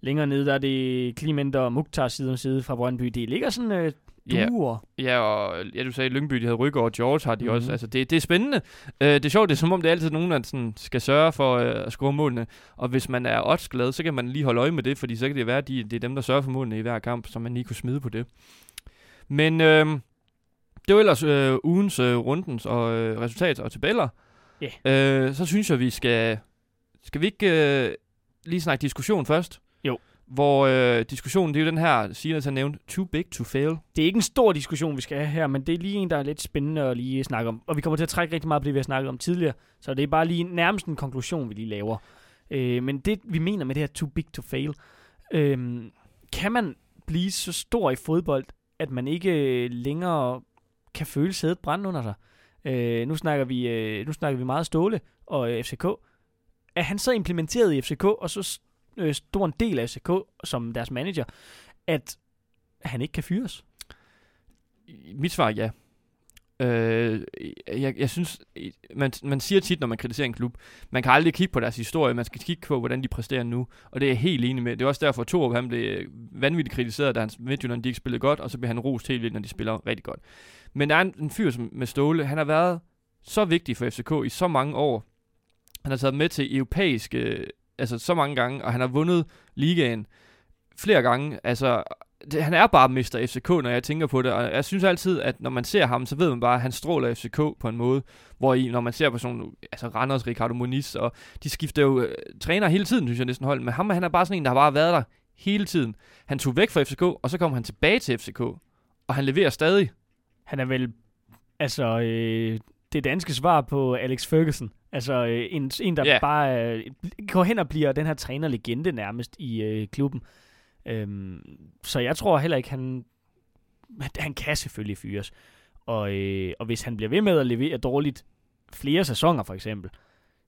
længere nede, der er det Clement og Mukhtar side om side fra Brøndby. Det ligger sådan øh, Ja. Duer. Ja, og ja, du sagde, at Lyngby, de havde Rykker og George har de mm-hmm. også. Mhm. Altså, det, det er spændende. Uh, det er sjovt, det er som om, det er altid nogen, der sådan, skal sørge for uh, at score målene. Og hvis man er oddsglad, så kan man lige holde øje med det, fordi så kan det være, at de, det er dem, der sørger for målene i hver kamp, så man lige kunne smide på det. Men øh, det var ellers øh, ugens øh, rundens og øh, resultater og tabeller. Ja. Øh, så synes jeg, vi skal... Skal vi ikke øh, lige snakke diskussion først? Hvor øh, diskussionen, det er jo den her, Silas har nævnt, too big to fail. Det er ikke en stor diskussion, vi skal have her, men det er lige en, der er lidt spændende at lige snakke om. Og vi kommer til at trække rigtig meget på det, vi har snakket om tidligere. Så det er bare lige nærmest en konklusion, vi lige laver. Øh, men det, vi mener med det her too big to fail, øh, kan man blive så stor i fodbold, at man ikke øh, længere kan føle sædet brænde under sig? Øh, nu, snakker vi, øh, nu snakker vi meget Ståle og øh, FCK. Er han så implementeret i FCK, og så øh, stor en del af FCK som deres manager, at han ikke kan fyres? Mit svar er ja. Øh, jeg, jeg synes, man, man siger tit, når man kritiserer en klub, man kan aldrig kigge på deres historie, man skal kigge på, hvordan de præsterer nu, og det er jeg helt enig med. Det er også derfor, at Torup, han blev vanvittigt kritiseret, da hans Midtjylland de ikke spillede godt, og så bliver han rost helt vildt, når de spiller rigtig godt. Men der er en, en fyr som med Ståle, han har været så vigtig for FCK i så mange år. Han har taget med til europæiske, altså så mange gange, og han har vundet ligaen flere gange. Altså, det, han er bare Mr. FCK, når jeg tænker på det, og jeg synes altid, at når man ser ham, så ved man bare, at han stråler FCK på en måde, hvor i, når man ser på sådan nogle, altså Randers, Ricardo Moniz, og de skifter jo øh, træner hele tiden, synes jeg næsten hold, men ham, han er bare sådan en, der har bare været der hele tiden. Han tog væk fra FCK, og så kom han tilbage til FCK, og han leverer stadig. han er vel altså øh, det danske svar på Alex Ferguson. Altså øh, en, en der yeah. bare øh, går hen og bliver den her trænerlegende nærmest i øh, klubben. Øhm, så jeg tror heller ikke, han, han kan selvfølgelig fyres. Og, øh, og hvis han bliver ved med at levere dårligt flere sæsoner for eksempel,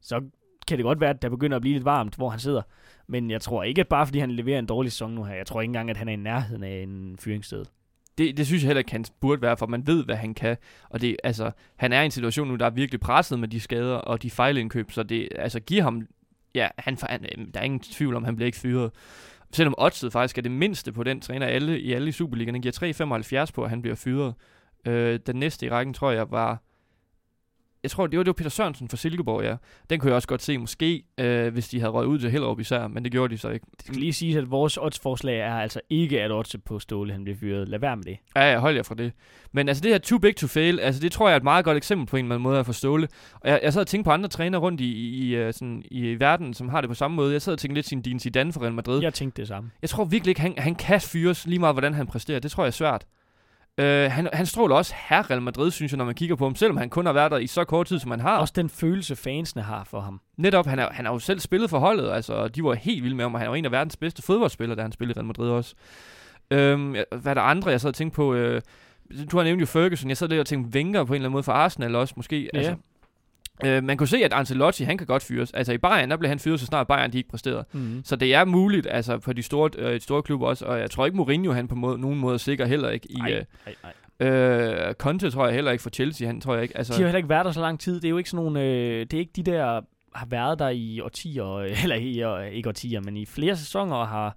så kan det godt være, at der begynder at blive lidt varmt, hvor han sidder. Men jeg tror ikke, at bare fordi han leverer en dårlig sæson nu her, jeg tror ikke engang, at han er i nærheden af en fyringssted. Det, det synes jeg heller ikke, han burde være, for man ved, hvad han kan. Og det, altså, han er i en situation nu, der er virkelig presset med de skader og de fejlindkøb, så det, altså, giver ham, ja, han, han, øh, der er ingen tvivl om, han bliver ikke fyret. Selvom oddset faktisk er det mindste på den træner alle, i alle i Superligaen, den giver 3,75 på, at han bliver fyret. Øh, den næste i rækken, tror jeg, var jeg tror, det var, det var Peter Sørensen fra Silkeborg, ja. Den kunne jeg også godt se, måske, øh, hvis de havde røget ud til Hellerup især, men det gjorde de så ikke. Det skal lige sige, at vores oddsforslag er altså ikke, at oddset på Ståle han bliver fyret. Lad være med det. Ja, ja, hold jer fra det. Men altså det her too big to fail, altså det tror jeg er et meget godt eksempel på en eller anden måde at forstå det. Og jeg, jeg sad og tænkte på andre trænere rundt i, i, i, øh, sådan, i verden, som har det på samme måde. Jeg sad og tænkte lidt sin Din Zidane for Real Madrid. Jeg tænkte det samme. Jeg tror virkelig ikke, han, han kan fyres lige meget, hvordan han præsterer. Det tror jeg er svært. Uh, han, han stråler også her Real Madrid, synes jeg, når man kigger på ham, selvom han kun har været der i så kort tid, som han har. Også den følelse, fansene har for ham. Netop, han, er, han har jo selv spillet for holdet, altså, de var helt vilde med ham, og han var en af verdens bedste fodboldspillere, da han spillede i Real Madrid også. Øhm, hvad er der andre, jeg sad og tænkte på? Øh, du har nævnt jo Ferguson, jeg sad lidt og tænkte Wenger på en eller anden måde for Arsenal også, måske. Ja. Altså, øh, man kunne se, at Ancelotti, han kan godt fyres. Altså i Bayern, der blev han fyret, så snart Bayern de ikke præsterede. Mm. Så det er muligt, altså på de store, øh, de store klubber også, og jeg tror ikke Mourinho, han på måde, nogen måde er sikker heller ikke i... Nej, Øh, nej, nej. øh, Conte tror jeg heller ikke for Chelsea, han tror jeg ikke. Altså, De har heller ikke været der så lang tid. Det er jo ikke sådan nogle... Øh, det er ikke de der har været der i årtier, *laughs* eller i, øh, ikke årtier, men i flere sæsoner og har,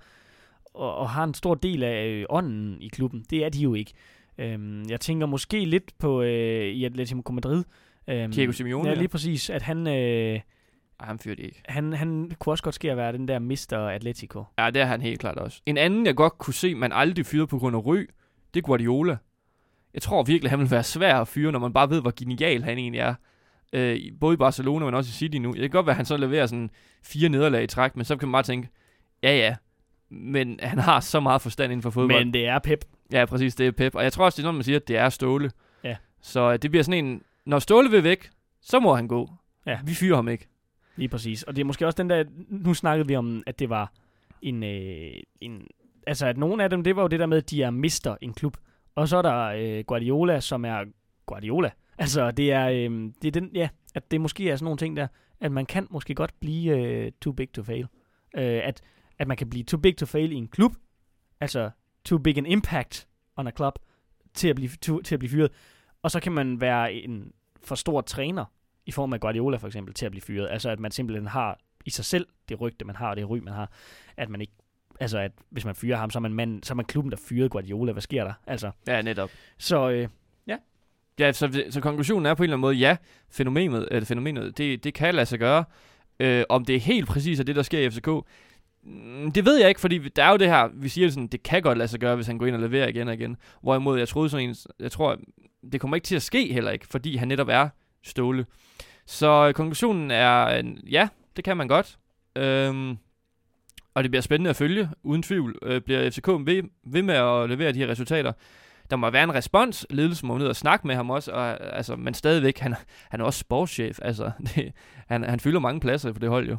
og, og har en stor del af øh, ånden i klubben. Det er de jo ikke. Øhm, jeg tænker måske lidt på øh, i Atletico Madrid. Øhm, Diego Simeone, Ja, lige præcis. At han, øh, Ej, han fyrer ikke. han, han kunne også godt ske at være den der Mr. Atletico. Ja, det er han helt klart også. En anden, jeg godt kunne se, man aldrig fyrede på grund af ry, det er Guardiola. Jeg tror virkelig, han vil være svær at fyre, når man bare ved, hvor genial han egentlig er. Øh, både i Barcelona, men også i City nu. Det kan godt være, at han så leverer sådan fire nederlag i træk, men så kan man bare tænke, ja ja, men han har så meget forstand inden for fodbold. Men det er Pep. Ja, præcis, det er Pep. Og jeg tror også, det er sådan, man siger, at det er Ståle. Ja. Så øh, det bliver sådan en, når Ståle vil væk, så må han gå. Ja. Vi fyrer ham ikke. Lige præcis. Og det er måske også den der, nu snakkede vi om, at det var en, øh, en altså at nogle af dem, det var jo det der med, at de er mister en klub. Og så er der øh, Guardiola, som er Guardiola. Altså det er, øh, det er den, ja, at det måske er sådan nogle ting der, at man kan måske godt blive øh, too big to fail. Øh, at, at man kan blive too big to fail i en klub, altså too big an impact on a club, til at blive, to, til at blive fyret. Og så kan man være en for stor træner, i form af Guardiola for eksempel, til at blive fyret. Altså at man simpelthen har i sig selv det rygte, man har, og det ry, man har, at man ikke Altså, at hvis man fyrer ham, så er man, mand, så er man klubben, der fyrede Guardiola. Hvad sker der? Altså, Ja, netop. så øh, Ja, så, så konklusionen er på en eller anden måde, ja, fænomenet, eller fænomenet det, det kan lade sig gøre. Øh, om det er helt præcis er det, der sker i FCK, mm, det ved jeg ikke, fordi der er jo det her, vi siger sådan, det kan godt lade sig gøre, hvis han går ind og leverer igen og igen. Hvorimod jeg troede sådan en, jeg tror, det kommer ikke til at ske heller ikke, fordi han netop er ståle. Så øh, konklusionen er, øh, ja, det kan man godt. Øhm, og det bliver spændende at følge, uden tvivl. Øh, bliver FCK ved, ved med at levere de her resultater? Der må være en respons. Ledelsen må ned og snakke med ham også. Og, altså, men stadigvæk, han, han er også sportschef. Altså, *laughs* det, han, han fylder mange pladser på det hold jo.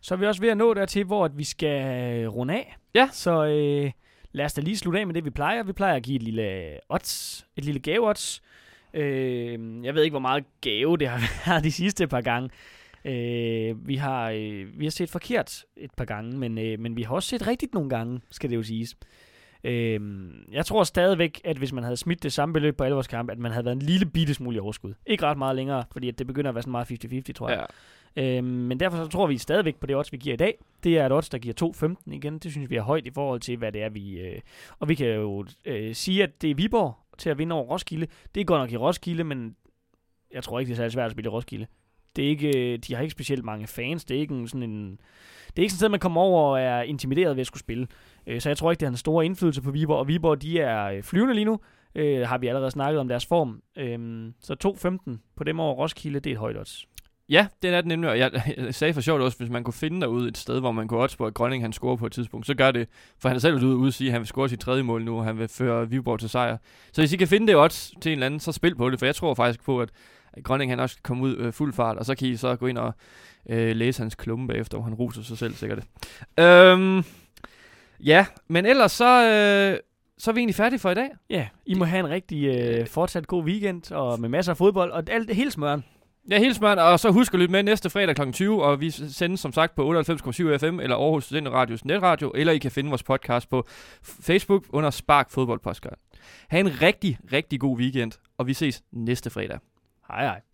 så er vi også ved at nå dertil, hvor at vi skal runde af. Ja. Så øh, lad os da lige slutte af med det, vi plejer. Vi plejer at give et lille øh, odds, et lille gave-odds. Øh, jeg ved ikke, hvor meget gave det har *laughs* været de sidste par gange. Øh, vi, har, øh, vi har set forkert et par gange, men, øh, men vi har også set rigtigt nogle gange, skal det jo siges. Øh, jeg tror stadigvæk, at hvis man havde smidt det samme beløb på alle vores kampe, at man havde været en lille bitte smule i overskud. Ikke ret meget længere, fordi at det begynder at være sådan meget 50-50, tror jeg. Ja. Øhm, men derfor så tror vi stadigvæk på det odds, vi giver i dag. Det er et odds, der giver 2,15 igen. Det synes vi er højt i forhold til, hvad det er, vi... Øh, og vi kan jo øh, sige, at det er Viborg til at vinde over Roskilde. Det er godt nok i Roskilde, men jeg tror ikke, det er særlig svært at spille i Roskilde. Det er ikke, øh, de har ikke specielt mange fans. Det er ikke en, sådan en... Det er ikke sådan et sted, man kommer over og er intimideret ved at skulle spille. Øh, så jeg tror ikke, det har en stor indflydelse på Viborg. Og Viborg, de er øh, flyvende lige nu. Øh, har vi allerede snakket om deres form. Øh, så 2,15 på dem over Roskilde, det er et højt odds. Ja, det er den nemlig, og jeg, jeg sagde for sjovt også, hvis man kunne finde derude et sted, hvor man kunne på, at Grønning han scorer på et tidspunkt, så gør det, for han er selv ude og sige, at han vil score sit tredje mål nu, og han vil føre Viborg til sejr. Så hvis I kan finde det også til en eller anden, så spil på det, for jeg tror faktisk på, at at Grønning han også kan komme ud øh, fuld fart, og så kan I så gå ind og øh, læse hans klumme bagefter, hvor han ruser sig selv sikkert. Øhm, ja, men ellers så, øh, så er vi egentlig færdige for i dag. Ja, I må have en rigtig øh, fortsat god weekend, og med masser af fodbold, og alt, hele smøren. Ja, helt smart. Og så husk at lytte med næste fredag kl. 20, og vi sendes som sagt på 98,7 FM eller Aarhus Studenter Radios netradio, eller I kan finde vores podcast på Facebook under Spark Fodbold Podcast. Ha' en rigtig, rigtig god weekend, og vi ses næste fredag. Hej hej.